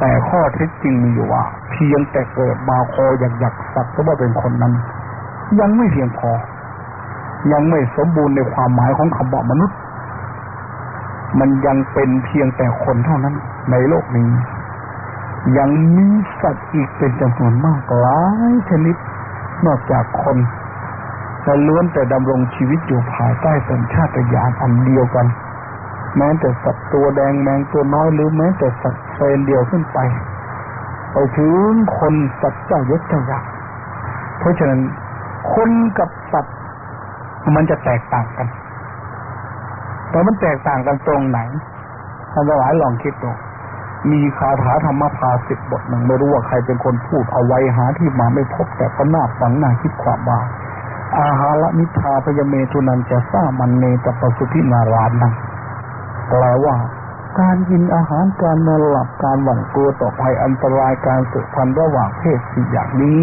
แต่ข้อเท็จจริงมีอยู่ว่า เพียงแต่เกิดมาคออยากอยากสักก็ว่าเป็นคนนั้น ยังไม่เพียงพอ ยังไม่สมบูรณ์ในความหมายของคำว่ามนุษย์ มันยังเป็นเพียงแต่คนเท่านั้น ในโลกนี้ ยังมีสัตว์อีกเป็นจำนวนมากหลายชนิด นอกจากคน แต่ล้วนแต่ดำรงชีวิตอยู่ภายใต้สัญชาตญาณอันเดียวกัน แม้แต่สัตว์ตัวแดงแมงตัวน้อยหรือแม้แต่สัตว์เซนเดียวขึ้นไปไปถึงคนสัตว์เจ้ายศเจ้ายักษ์เพราะฉะนั้นคนกับสัตว์มันจะแตกต่างกัน แต่มันแตกต่างกันตรงไหนท่านหลายลองคิดดูมีคาถาธรรมภาสิบบทหนึ่งไม่รู้ว่าใครเป็นคนพูดเอาไว้หาที่มาไม่พบแต่ก็น่าฟังน่าคิดความว่า อาหารนิทาพยเมตุนันจะสร้างมันเนตปสุพินารานังแปลว่าการกินอาหารการนอนหลับการหวั่นกลัวต่อภัยอันตรายการสืบพันธ์ระหว่างเพศสี่อย่างนี้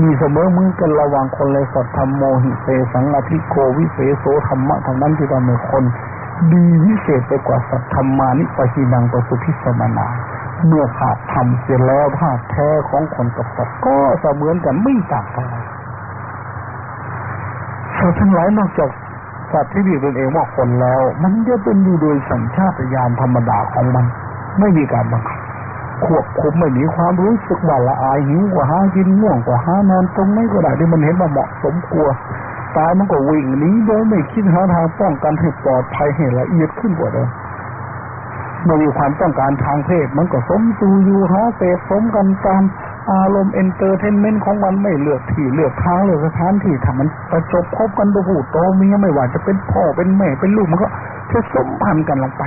มีเสมอมือกันระหว่างคนเลยสัตธรรมโมหิเสสังอธิโกวิเศโสธรรมะทางนั้นที่ทำให้คน ดีวิเศษไปกว่าสัตธรรมานิปหินังปสุพิสมนาเมื่อขาดธรรมเสียแล้วภาพแท้ของคนกับสัตว์ก็เสมือนกันไม่ต่างกัน สัตว์ทั้งหลายนอกจากสัตว์ที่เรียกตนเองว่าคนแล้ว มันจะเป็นอยู่โดยสัญชาตญาณธรรมดาของมัน ไม่มีการบังคับควบคุมไม่มีความรู้สึกว่าละอายหิวกว่าหากินง่วงกว่าหานอนตรงไหนก็ได้ที่มันเห็นว่าเหมาะสมกลัวตายมันก็วิ่งหนีโดยไม่คิดหาทางป้องกันให้ปลอดภัยให้ละเอียดขึ้นกว่าเดิมเมื่อมีความต้องการทางเพศมันก็สมสู่อยู่หาเสพสมกันตาม อารมณ์ entertainment ของมันไม่เลือกที่เลือกทางเลือกสถานที่ถ้ามันประจบพบกันตัวผู้โตเมียไม่ว่าจะเป็นพ่อเป็นแม่เป็นลูกมันก็จะสมพันธุ์กันลงไป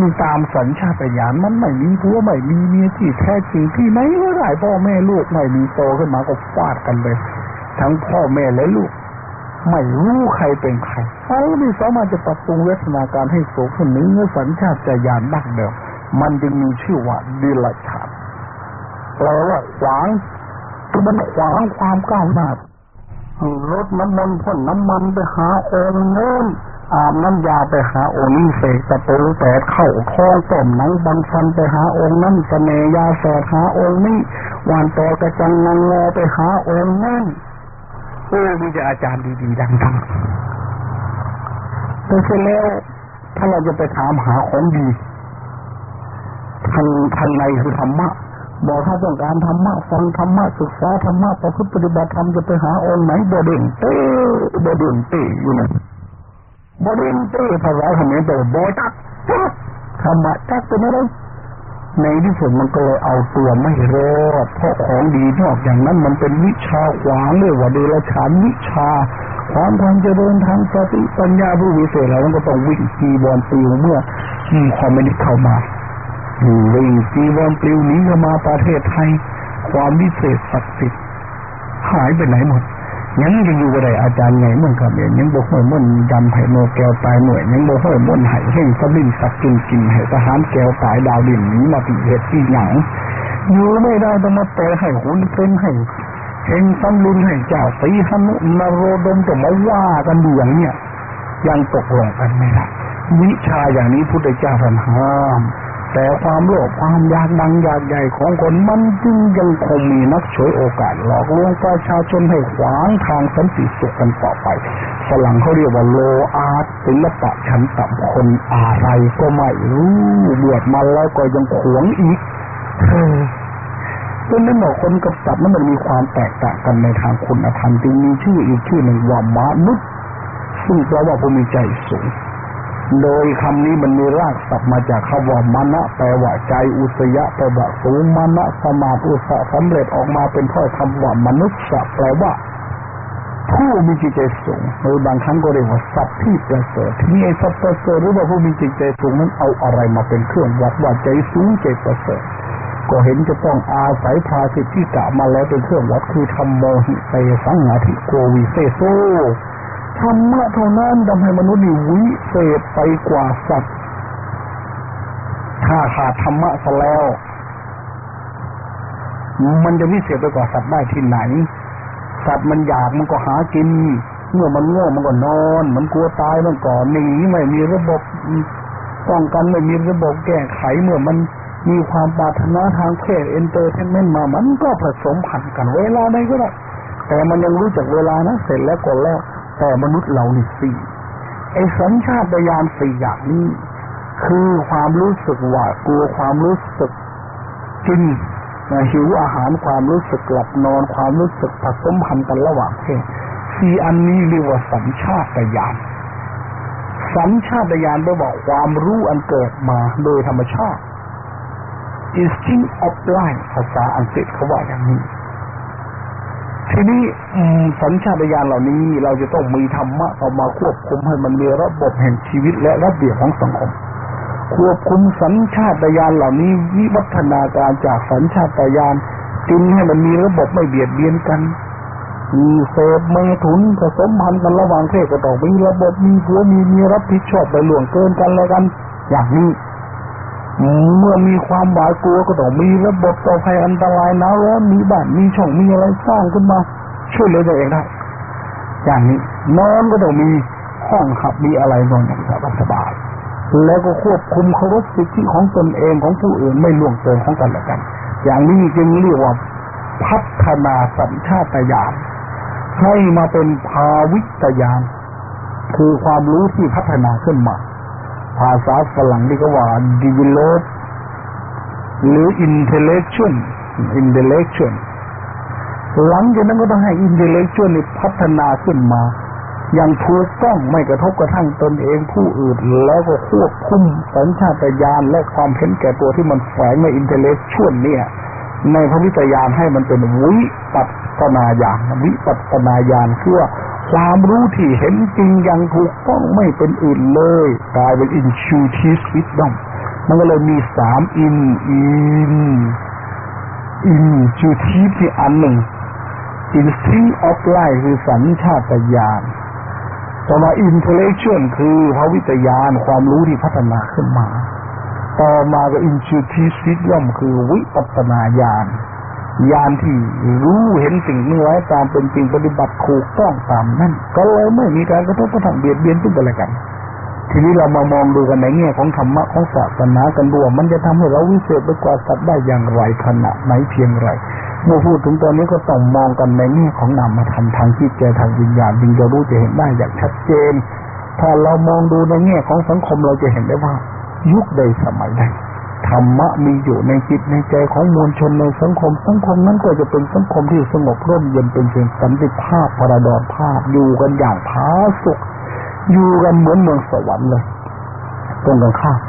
มีตามสัญชาตญาณมันไม่มีผัวไม่มีเมียที่แท้จริงที่ไหนก็ได้พ่อแม่ลูกไม่มีโตขึ้นมาก็ฟาดกันไปทั้งพ่อแม่และลูก ไม่รู้ใครเป็นใครเขาไม่สามารถจะปรับปรุงพัฒนาการให้สูงขึ้นเหนือสัญชาตญาณดั้งเดิมมันจึงมีชื่อว่าดิลฉาน แปลว่าขวางคือมันขวางความก้าวหน้ารถน้ำมันพ่นน้ำมันไปหาองค์โน้นอาบน้ำยาไปหาองค์นี้เสกตะปูแตดเข้าคลองต้มหนังบังฟันไปหาองค์นั้นเสน่ยาแสดหาองค์นี้วานต่อกระจังงังงอไปหาองค์นั้นโอ้มีแต่อาจารย์ดีๆดังๆแต่เสร็จแล้วถ้าเราจะไปถามหาของดีทันทันในคือธรรมะ บอกถ้าต้องการธรรมะฟังธรรมะศึกษาธรรมะประพฤติปฏิบัติธรรมจะไปหาองค์ไหนบเด่นเต้บเด่นเต้อยู่นะบเด่นเต้ภาษาเขมรแปลว่าบจักจักธรรมะจักเป็นอะไรในที่สุดมันก็เลยเอาตัวไม่รอดเพราะของดีนอกอย่างนั้นมันเป็นวิชาขวางเรียกว่าเดรัจฉานวิชาความทางเจริญทางสติปัญญาผู้วิเศษแล้วมันก็ต้องวิ่งกีบอลปิวเมื่อคอมมิวนิสต์เข้ามา วิ่งจีวรปลิวหนีเข้ามาประเทศไทย ความวิเศษศักดิ์สิทธิ์หายไปไหนหมดยังจะอยู่กับไดอาจารย์ไงเมื่อกับเองยังบอกให้ม่นดำไผ่โนแก้วตายหน่วยยังบอกให้ม่นไห่เฮ่งสบินสักกินกินไห่ทหารแก้วตายดาวดินนี้มาปีเหตุที่หยังอยู่ไม่ได้ต้องมาเตะให้หุ่นเป็นให้เฮงซ้ำลุนให้เจ้าสีหนุนโรดมจะมาว่ากันอยู่อย่างเนี้ยยังตกลงกันไม่ได้วิชาอย่างนี้พุทธเจ้าท่านห้าม แต่ความโลภความอยากดังอยากใหญ่ของคนมันจึงยังคงมีนักฉวยโอกาสหลอกลวงประชาชนให้ขวางทางสันติสุขกันต่อไปฝรั่งเขาเรียกว่าโลอาร์ตศิลปะชั้นต่ำคนอะไรก็ไม่รู้บวชมาแล้วก็ยังขวงอีกเออเพราะนั้นบอกคนกับสัตว์นั้นมันมีความแตกต่างกันในทางคุณธรรมจึงมีชื่ออีกชื่อหนึ่งว่ามนุษย์ซึ่งแปลว่าผู้มีใจสูง โดยคำนี้มันมีรากศัพท์มาจากคำว่ามณะแปลว่าใจอุสยะแปลว่าสูงมณะสมาธิอุสะสำเร็จออกมาเป็นถ้อยคำว่ามนุษย์แปลว่าผู้มีจิตใจสูงหรือบางครั้งก็เรียกว่าสัตว์ที่ประเสริฐที่ไอ้สัตว์ประเสริฐหรือว่าผู้มีจิตใจสูงนั้นเอาอะไรมาเป็นเครื่องวัดว่าใจสูงใจประเสริฐก็เห็นจะต้องอาศัยภาสิทธิกะมาแล้วเป็นเครื่องวัดคือธรรมโมหิเตสังหาธิโกวิเศษโซ ธรรมะเท่านั้นทำให้มนุษย์นี่วิเศษไปกว่าสัตว์ ถ้าขาดธรรมะซะแล้ว มันจะวิเศษไปกว่าสัตว์ได้ที่ไหน สัตว์มันอยากมันก็หากิน เมื่อมันง่วงมันก็นอน มันกลัวตายมันก่อนหนีไม่มีระบบป้องกันไม่มีระบบแก้ไขเมื่อมันมีความปรารถนาทางเพศ entertainment มา มันก็ผสมผันกันเวลาใดก็ได้ แต่มันยังรู้จักเวลานะ เสร็จแล้วก็แล้ว แต่มนุษย์เรานี่สี่ไอ้สัญชาตญาณสี่อย่างนี้ คือความรู้สึกหวาดกลัวความรู้สึกกินหิวอาหารความรู้สึกหลับนอน ความรู้สึกผสมพันธ์กันระหว่างเพศสี่อันนี้เรียกว่าสัญชาตญาณสัญชาตญาณแปลว่าความรู้อันเกิดมาโดยธรรมชาติ instinct of life ภาษาอังกฤษเขาว่าอย่างนี้ ทีนี้สัญชาตญาณเหล่านี้เราจะต้องมีธรรมะเอามาควบคุมให้มันมีระบบแห่งชีวิตและระเบียบของสังคม ควบคุมสัญชาตญาณเหล่านี้วิวัฒนาการจากสัญชาตญาณจึงให้มันมีระบบไม่เบียดเบียนกันมีเสพเมถุนผสมพันธ์กันระหว่างเพศก็ต้องมีระบบมีผัวมีมีรับผิดชอบไปหลวงเกินกันแล้วกัน อย่างนี้ เมื่อมีความหวาดกลัวก็ต้องมีระบบต่อภัยอันตรายนาวร้อนมีบ้านมีช่องมีอะไรสร้างขึ้นมา ช่วยเหลือตัวเองได้อย่างนี้นอนก็ต้องมีห้องขับมีอะไรนอนอย่างสบายแล้วก็ควบคุมเคารพสิทธิของตนเองของผู้อื่นไม่ล่วงเกินของกันและกัน อย่างนี้จึงเรียกว่าพัฒนาสัญชาตญาณให้มาเป็นภาวิตญาณคือความรู้ที่พัฒนาขึ้นมา ภาษาฝรั่งที่เขาว่า develop หรือ intellectual intellectual หลังจากนั้นก็ต้องให้ intellectual นี่พัฒนาขึ้นมา อย่างถูกต้องไม่กระทบกระทั่งตนเองผู้อื่น แล้วก็ควบคุมสัญชาตญาณและความเห็นแก่ตัวที่มันแฝงใน intellectual เนี่ย ในพระวิทยานให้มันเป็นวิปัสนาญาณวิปัสนาญาณคือว่า ความรู้ที่เห็นจริงอย่างถูกต้องไม่เป็นอื่นเลย กลายเป็น intuitive wisdom มันก็เลยมีสาม in in intuitive ที่อันหนึ่ง instinct of life คือสัญชาตญาณต่อมา intellection คือพระวิทยาญาณความรู้ที่พัฒนาขึ้นมา ต่อมาก็ intuition คือวิปัสนาญาณ ญาณที่รู้เห็นสิ่งนี้ไว้ตามเป็นจริงปฏิบัติถูกต้องตามนั่นก็เลยไม่มีการกระทบกระทั่งเบียดเบียนซึ่งกันและกัน ทีนี้เรามามองดูกันในแง่ของธรรมะของศาสนากันดูมันจะทำให้เราวิเศษไปกว่าสัตว์ได้อย่างไรขนาดไหนเพียงไรเมื่อพูดถึงตอนนี้ก็ต้องมองกันในแง่ของนามธรรมทางจิตใจทางวิญญาณจึงจะรู้จะเห็นได้อย่างชัดเจน ถ้าเรามองดูในแง่ของสังคมเราจะเห็นได้ว่า ยุคใดสมัยใด ธรรมะมีอยู่ในจิตในใจของมวลชนในสังคม สังคมนั้นก็จะเป็นสังคมที่สงบร่มเย็นเป็นเพียงสันติภาพพระดอนภาพอยู่กันอย่างผาสุกอยู่กันเหมือนเมืองสวรรค์เลยตรงกันข้าม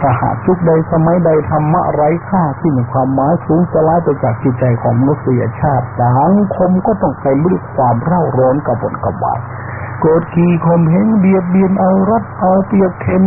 ถ้าหากยุคใดสมัยใดธรรมะไร้ค่าที่มีความหมายสูงสลายไปจากจิตใจของมนุษยชาติสังคมก็ต้องเต็มไปด้วยความเร่าร้อนกระบนกระวาย โกรธขี่ข่มเหงเบียดเบียนเอารัดเอาเปรียบเทน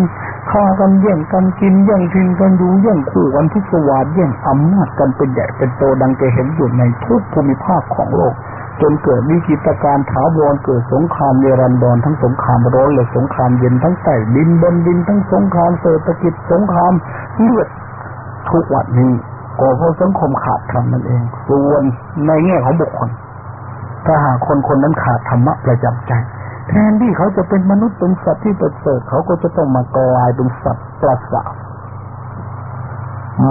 ฆ่ากันแย่งกันกินแย่งชินกันดูแย่งคู่กันทุกสวาดแย่งอำนาจกันเป็นใหญ่เป็นโตดังจะเห็นอยู่ในทุกภูมิภาคของโลก จนเกิดวิกฤตการ์ถาวรเกิดสงครามเยรันดรทั้งสงครามร้อนและสงครามเย็นทั้งใต้ดินบนดินทั้งสงครามเศรษฐกิจสงครามเลือดทุกวันนี้ก็เพราะสังคมขาดธรรมนั่นเอง ส่วนในแง่ของบุคคลถ้าหากคนคนนั้นขาดธรรมะประจำใจ แทนที่เขาจะเป็นมนุษย์เป็นสัตว์ที่ประเสริฐเขาก็จะต้องมากลายเป็นสัตว์ประสาท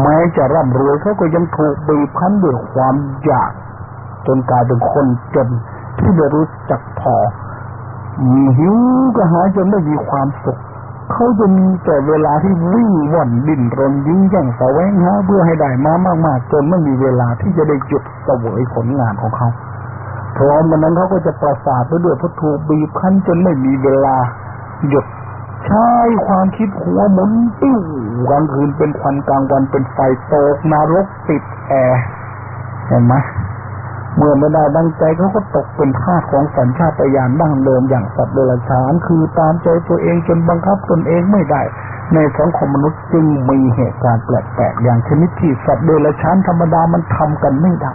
แม้จะร่ำรวยเขาก็ยังถูกบีบคั้นด้วยความอยาก จนกลายเป็นคนจนที่ไม่รู้จักพอมีหิวก็หายจนไม่มีความสุขเขาจะมีแต่เวลาที่วิ่งว่อนดิ้นรนยิ่งแย่งแสวงหาเพื่อให้ได้มามาก ๆ จนไม่มีเวลาที่จะได้หยุดเสวยผลงานของเขา พร้อมกันนั้นเขาก็จะประสาทไปด้วยเพราะถูกบีบคั้นจนไม่มีเวลาหยุดใช้ความคิดหัวหมุนติ้วกลางคืนเป็นควันกลางวันเป็นไฟโตกนรกติดแอร์เห็นไหมเมื่อไม่ได้ดังใจเขาก็ตกเป็นทาสของสัญชาตญาณดั้งเดิมอย่างสัตว์เดรัจฉานคือตามใจตัวเองจนบังคับตนเองไม่ได้ ในสังคมมนุษย์จึงมีเหตุการณ์แปลกๆอย่างชนิดที่สัตว์เดรัจฉานธรรมดามันทำกันไม่ได้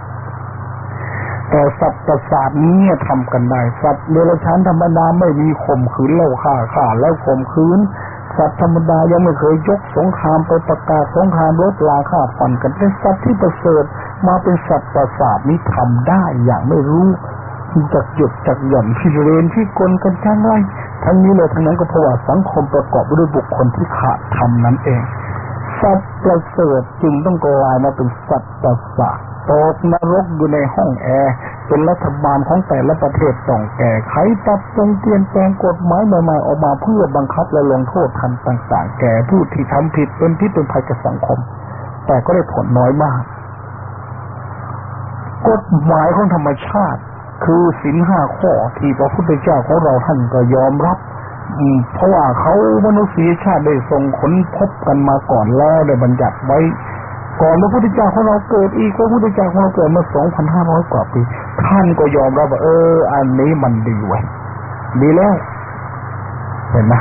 แต่สัตว์ประสาทนี้เนี่ยทำกันได้สัตว์เดรัจฉานธรรมดาไม่มีข่มขืนเล่าฆ่าฆ่าแล้วข่มขืนสัตว์ธรรมดายังไม่เคยยกสงครามไปประกาศสงครามลดลาฆ่าฟันกันแต่สัตว์ที่ประเสริฐมาเป็นสัตว์ประสาทนี้ทำได้อย่างไม่รู้จักหยุดจักหย่อนที่เรนที่กลกันทั้งไรทั้งนี้เลยทั้งนั้นก็เพราะว่าสังคมประกอบด้วยบุคคลที่ขาดธรรมนั้นเอง สัตว์ประเสริฐจึงต้องกลายมาเป็นสัตว์ประสาทตกนรกอยู่ในห้องแอร์เป็นรัฐบาลของแต่ละประเทศต้องแก้ไขปรับปรุงเปลี่ยนแปลงกฎหมายใหม่ๆออกมาเพื่อบังคับและลงโทษทันต่าง ๆ แก่ผู้ที่ทำผิดเป็นพิษเป็นภัยกับสังคม แต่ก็ได้ผลน้อยมาก กฎหมายของธรรมชาติ คือสินห้าข้อที่พระพุทธเจ้าของเราท่านก็ยอมรับ เพราะว่าเขามนุษยชาติได้ทรงค้นพบกันมาก่อนแล้วได้บัญญัติไว้ ก่อนพระพุทธเจ้าของเราเกิดอีกพระพุทธเจ้าของเราเกิดมาสองพันห้าร้อยกว่าปีท่านก็ยอมรับว่าเออ อันนี้มันดีไว้ดีแล้วเห็นไหม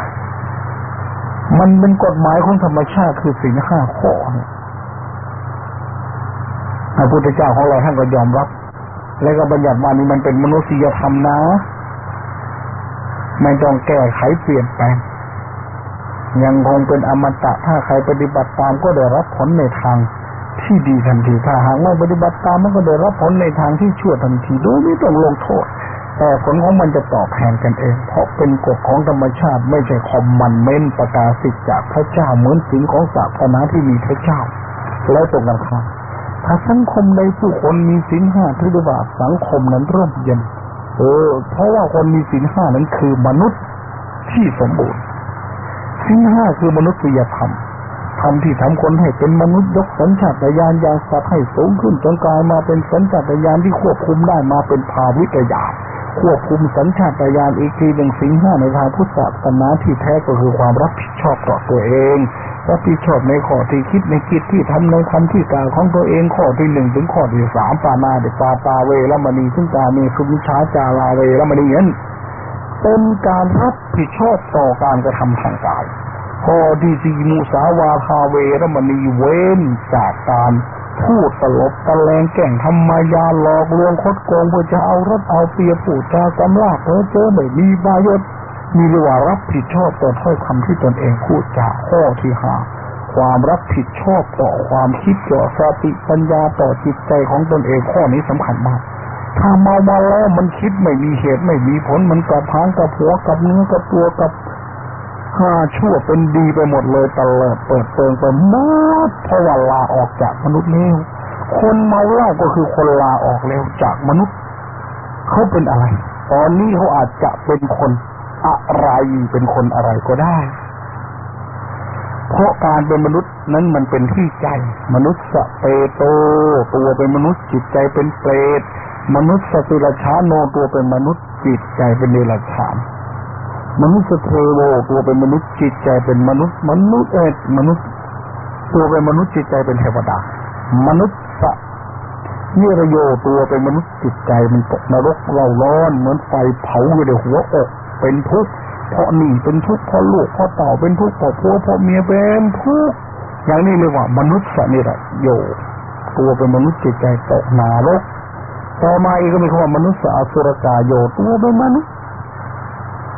มันเป็นกฎหมายของธรรมชาติคือสิ่งห้าข้อเนี่ยพระพุทธเจ้าของเราท่านก็ยอมรับ แล้วก็บัญญัติว่านี่มันเป็นมนุษยธรรมนะ ไม่ต้องแก้ไขเปลี่ยนแปลงยังคงเป็นอมตะถ้าใครปฏิบัติตามก็ได้รับผลในทางที่ดีทันทีถ้าหากไม่ปฏิบัติตามมันก็ได้รับผลในทางที่ชั่วทันทีโดยไม่ต้องลงโทษ แต่ผลของมันจะตอบแทนกันเอง เพราะเป็นกฎของธรรมชาติไม่ใช่คอมมันเม้นประกาศสิทธิจากพระเจ้าเหมือนสิ่งของศาสนาที่มีพระเจ้า แล้วตรงกันข้ามถ้าสังคมในผู้คนมีสินห้าถือว่าสังคมนั้นร่มเย็น เออ เพราะว่าคนมีสินห้านั้นคือมนุษย์ที่สมบูรณ์สินห้าคือมนุษยธรรมทำที่ทำคนให้เป็นมนุษย์ยกสัญชาตญาณยางสัตว์ให้สูงขึ้นจนกลายมาเป็นสัญชาตญาณที่ควบคุมได้มาเป็นภาวิตยา ควบคุมสัญชาตญาณอีกทีหนึ่งสิ่งห้าในทางพุทธศาสนาที่แท้ก็คือความรับผิดชอบต่อตัวเองรับผิดชอบในข้อที่คิดในกิจที่ทำในคำที่กล่าวของตัวเองข้อที่หนึ่งถึงข้อที่สามปานาเดปาตาเวละมณีซึ่งกามีสุนช้าจาลาเวละมณีนั้นเป็นการรับผิดชอบต่อการกระทำทางกายข้อที่สี่มุสาวาทาเวรมณีเว้นจากการ พูดตลบตะแลงแก่งทำมายาหลอกลวงคดโกงเพื่อจะเอารถเอาเปียบผู้จากำลาเพ้อเจ้อไม่มีบายศมีเรียว่ารับผิดชอบต่อถ้อยคำที่ตนเองพูดจาข้อที่หาความรับผิดชอบต่อความคิดต่อสติปัญญาต่อจิตใจของตนเองข้อนี้สำคัญมาก ถ้าเมามาแล้วมันคิดไม่มีเหตุไม่มีผลมันกับพางกับหัวกับเนื้อกับตัวกับ ห้าชั่วเป็นดีไปหมดเลยตลอดเปิดเปิงไปหมดเพราะว่าลาออกจากมนุษย์แล้วคนเมาเหล้าก็คือคนลาออกแล้วจากมนุษย์เขาเป็นอะไร ตอนนี้เขาอาจจะเป็นคนอะไรเป็นคนอะไรก็ได้ เพราะการเป็นมนุษย์นั้นมันเป็นที่ใจ มนุษย์สเปโต ตัวเป็นมนุษย์จิตใจเป็นเปรตมนุสสติรัจฉาโนตัวเป็นมนุษย์จิตใจเป็นเดรัจฉาน มนุสสเทโวตัวเป็นมนุษย์จิตใจเป็นมนุษย์ มนุษย์เอ็ดมนุษย์ ตัวเป็นมนุษย์จิตใจเป็นเทวดา มนุษย์สเนรโยตัวเป็นมนุษย์จิตใจมันตกนรกเราร้อน เหมือนไฟเผาอยู่ในหัวอก เป็นทุกข์เพราะหนีเป็นทุกข์เพราะลูกเพราะเต่าเป็นทุกข์เพราะผัวเพราะเมียเป็นทุกข์อย่างนี้เรียกว่ามนุษย์สนิรโยตัวเป็นมนุษย์จิตใจตกนรกต่อมาอีกก็มีคำว่ามนุษย์อสุรกายโยตัวเป็นมนุษย์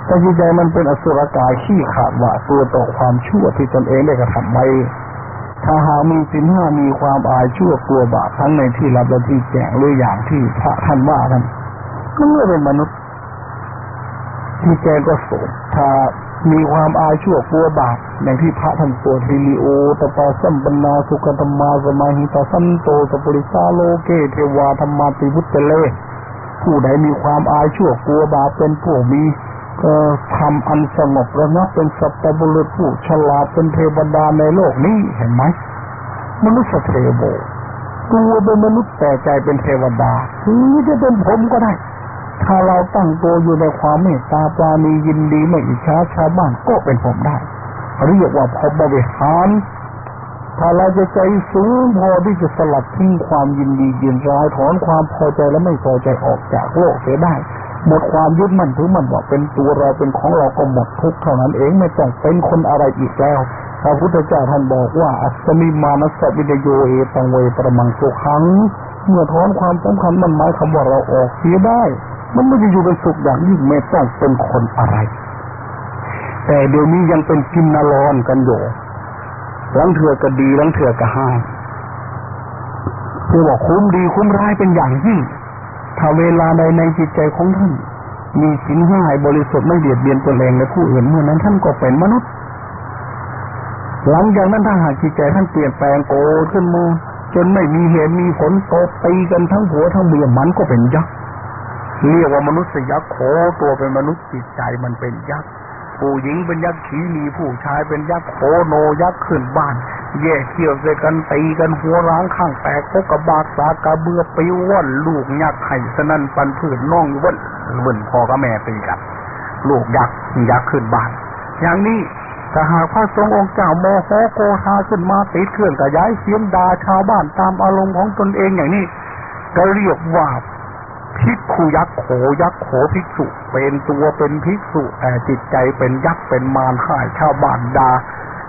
แต่จิตใจมันเป็นอสุรกายขี้ขาดว่าตัวต่อความชั่วที่ตนเองได้กระทำไว้ถ้าหามีศีลห้ามีความอายชั่วกลัวบาปทั้งในที่ลับและที่แจ้งหรืออย่างที่พระท่านว่าท่านก็เมื่อเป็นมนุษย์ ที่แกก็สูงถ้ามีความอายชั่วกลัวบาปอย่างที่พระท่านโปรดหิริโอตตัปปะสัมปันนาสุกกะธัมมะสะมาหิตาสันโต สัปปุริสาโลเกเทวะธัมมาติวุจจะเรผู้ใดมีความอายชั่วกลัวบาปเป็นผู้มี ธรรมอันสงบระงับเป็นสัตบุรุษผู้ฉลาดเป็นเทวดาในโลกนี้เห็นไหมมนุษย์เทโบตัวเป็นมนุษย์แต่ใจเป็นเทวดาหรือจะเป็นผมก็ได้ ถ้าเราตั้งตัวอยู่ในความเมตตาปราณียินดีไม่อิจฉาชาวบ้านก็เป็นผมได้เรียกว่าพบริหารถ้าเราจะใจสูงพอที่จะสลัดทิ้งความยินดียินร้ายถอนความพอใจและไม่พอใจออกจากโลกเสียได้ หมดความยึดมั่นถือมั่นว่าเป็นตัวเราเป็นของเราก็หมดทุกเท่านั้นเองไม่ต้องเป็นคนอะไรอีกแล้วพระพุทธเจ้าท่านบอกว่า อัศมิมานัสวิเดโยเอตังเวประมังโสขังเมื่อถอนความสำคัญมันหมายคำว่าเราออกเสียได้ มันไม่จะอยู่เป็นสุขอย่างยิ่งไม่ต้องเป็นคนอะไร แต่เดี๋ยวนี้ยังเป็นกินนารอนกันอยู่ลังเถื่อก็ดีลังเถื่อก็ห้าคือว่าคุ้มดีคุ้มร้ายเป็นอย่างยิ่ง ถ้าเวลาใดในจิตใจของท่าน มีสิ่งห้าบริสุทธิ์ไม่เบียดเบียนตัวเองและผู้อื่นเมื่อนั้นท่านก็เป็นมนุษย์ หลังจากนั้นถ้าหากจิตใจท่านเปลี่ยนแปลงโกรธขึ้นมาจนไม่มีเหตุมีผลตบตีกันทั้งหัวทั้งเมียมันก็เป็นยักษ์เรียกว่ามนุษย์ยักษ์โคตัวเป็นมนุษย์จิตใจมันเป็นยักษ์ ผู้หญิงเป็นยักษ์ขีนีผู้ชายเป็นยักษ์โคโนยักษ์ขึ้นบ้าน แย่เกี่ยวใส่กันตีกันหัวร้างข้างแตกพกกระบาดสากระเบือปิวว่นลูกยักษ์ไข่สนั่นปันผืนน่องว่นว่นพ่อกับแม่ตีกันลูกยักษ์ยักษ์ขึ้นบ้าน อย่างนี้ถ้าหากพระสงฆ์องค์เจ้าโมโหโกธาขึ้นมาติดเครื่องกระย้ายเสียงด่าชาวบ้านตามอารมณ์ของตนเองอย่างนี้ก็เรียกว่า พิกขุยักษ์โขยักษ์โขภิกษุ เป็นตัวเป็นภิกษุแต่จิตใจเป็นยักษ์เป็นมารข่ายชาวบ้านดา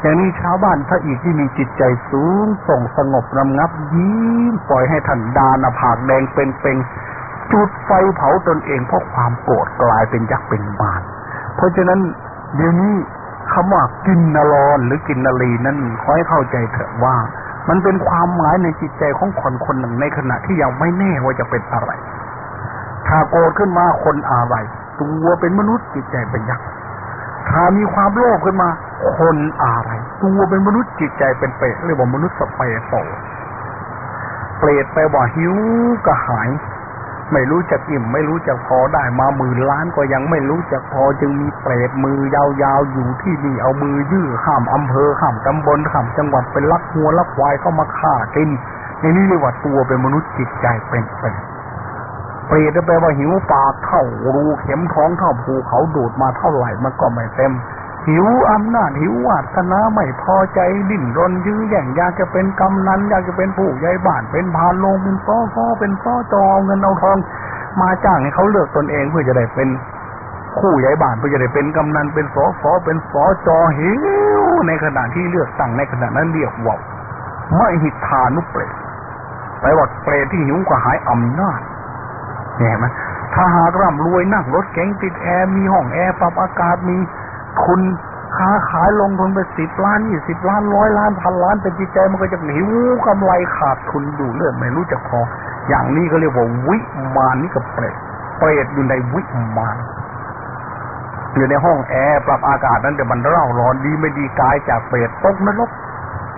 อย่างนี้ชาวบ้านถ้าอีกที่มีจิตใจสูงส่งสงบรำงับยิ้มปล่อยให้ท่านดาหน้าผากแดงเป็นเป็นจุดไฟเผาตนเองเพราะความโกรธกลายเป็นยักษ์เป็นมารเพราะฉะนั้นเดี๋ยวนี้คำว่ากินนรอนหรือกินนรีนั้นขอให้เข้าใจเถอะว่า มันเป็นความหมายในจิตใจของคนคนหนึ่งในขณะที่ยังไม่แน่ว่าจะเป็นอะไร ถ้าโกรธขึ้นมาคนอะไรตัวเป็นมนุษย์จิตใจเป็นยักษ์ถ้ามีความโลภขึ้นมา คนอะไรตัวเป็นมนุษย์จิตใจเป็นเปรตเรียกว่ามนุษย์สเปรตโตเปรตไปว่าหิวกระหาย ไม่รู้จักอิ่มไม่รู้จักพอได้มาหมื่นล้านก็ยังไม่รู้จักพอจึงมีเปรตมือยาวๆอยู่ที่นี่เอามือยื้อข้ามอำเภอข้ามตำบลข้ามจังหวัดเป็นลักหัวลักควายเข้ามาฆ่ากินในนี้เรียกว่าตัวเป็นมนุษย์จิตใจเป็นเปรต ปรตแปลว่าหิวปากเท่ารูเข็มท้องเท่าภูเขาดูดมาเท่าไหร่มันก็ไม่เต็ม หิวอำนาจหิววาสนาไม่พอใจดิ้นรนยื้อแย่งอยากจะเป็นกำนันอยากจะเป็นผู้ใหญ่บ้านเป็นพานลงเป็นซ้อซ้อเป็นซ้อจอเงินเอาทอง มาจ้างให้เขาเลือกตนเองเพื่อจะได้เป็นผู้ใหญ่บ้านเพื่อจะได้เป็นกำนันเป็นสอสอเป็นสอจอหิวในขณะที่เลือกตั้งในขณะนั้นเรียกว่าไม่หิทานุเปรตแปลว่าเปรตที่หิวกระหายอำนาจ เห็นไหมถ้าหากร่ำรวยนั่งรถเก๋งติดแอร์มีห้องแอร์ปรับอากาศมีทุนค้าขายลงทุนไปสิบล้านยี่สิบล้านร้อยล้านพันล้านเป็นจิตใจมันก็จะหิวกำไรขาดทุนอยู่เรื่อยไม่รู้จะพอ อย่างนี้ก็เรียกว่าวิมานนี่กับเปรตเปรตอยู่ในวิมานอยู่ในห้องแอร์ปรับอากาศนั้นแต่มันเร่าร้อนดีไม่ดีกายจากเปรตตกนรก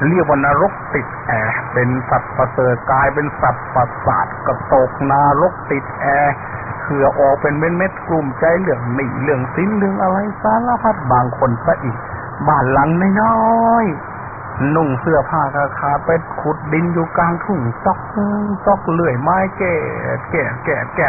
เรียกว่านรกติดแอร์เป็นสัตว์ประเสริฐกายเป็นสัตว์ประสาทกระตกนรกติดแอร์เขื่อออกเป็นเม็ดเม็ดกลุ่มใจเรื่องหนีเรื่องสิ้นเรื่องอะไรสารพัดบางคนซะอีกบ้านหลังน้อยนุ่งเสื้อผ้าคาคาเป็ดขุดดินอยู่กลางทุ่งซอกซอกเลื่อยไม้แก่แก่แก่แก่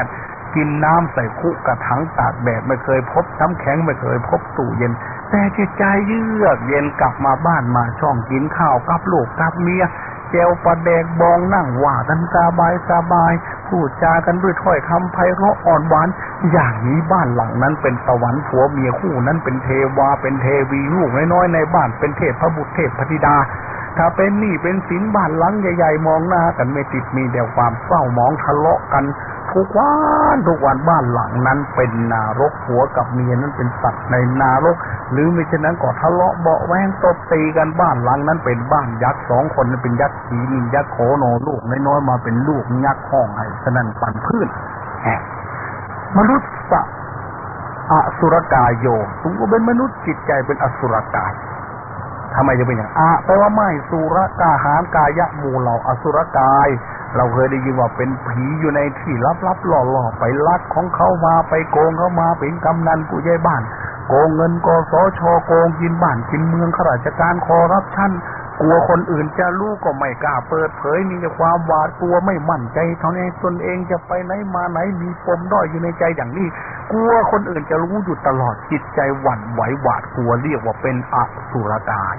กินน้ำใส่คุกกระถังตากแดดไม่เคยพบน้ำแข็งไม่เคยพบตู้เย็น แต่จิตใจเยือกเย็นกลับมาบ้านมาช่องกินข้าวกับลูกกับเมียเจวประแดกบองนั่งว่ากันสบายสบายพูดจากันด้วยถ้อยคำไพเราะอ่อนหวาน อย่างนี้บ้านหลังนั้นเป็นสวรรค์ผัวเมียคู่นั้นเป็นเทวาเป็นเทวีลูกน้อยๆในบ้านเป็นเทพพระบุตรเทพพธิดา ถ้าเป็นหนี้เป็นสินบ้านหลังใหญ่ๆมองหน้ากันไม่ติดมีแต่ความเศร้าหมองทะเลาะกันทุกวันทุกวันบ้านหลังนั้นเป็นนารกผัวกับเมียนั้นเป็นสัตว์ในนารก หรือไม่เช่นนั้นก็ทะเลาะเบาแวงตบตีกันบ้านหลังนั้นเป็นบ้านยักษ์สองคนนั้นเป็นยักษ์ขีนินยักษ์โขโนลูกน้อยๆมาเป็นลูกยักษ์ห้องไห้ฉะนั้นปั่นพื้นแหมนุษย์สะอสุรกายโยสูงก็เป็นมนุษย์จิตใจเป็นอสุรกาย ทำไมจะเป็นอย่างอะแปลว่าไม่สุรกาหารกายะมูเหล่าอสุรกาย เราเคยได้ยินว่าเป็นผีอยู่ในที่ลับๆหล่อๆไปลักของเขามาไปโกงเขามาเป็นกำนันผู้ใหญ่บ้าน โกงเงินกสชโกงกินบ้านกินเมืองข้าราชการคอรับชัน กลัวคนอื่นจะรู้ก็ไม่กล้าเปิดเผย มีแต่ความหวาดกลัวไม่มั่นใจเท่านี้ตนเองจะไปไหนมาไหนมีปมด้อยอยู่ในใจอย่างนี้ กลัวคนอื่นจะรู้อยู่ตลอดจิตใจหวั่นไหวหวาดกลัวเรียกว่าเป็นอสุรกาย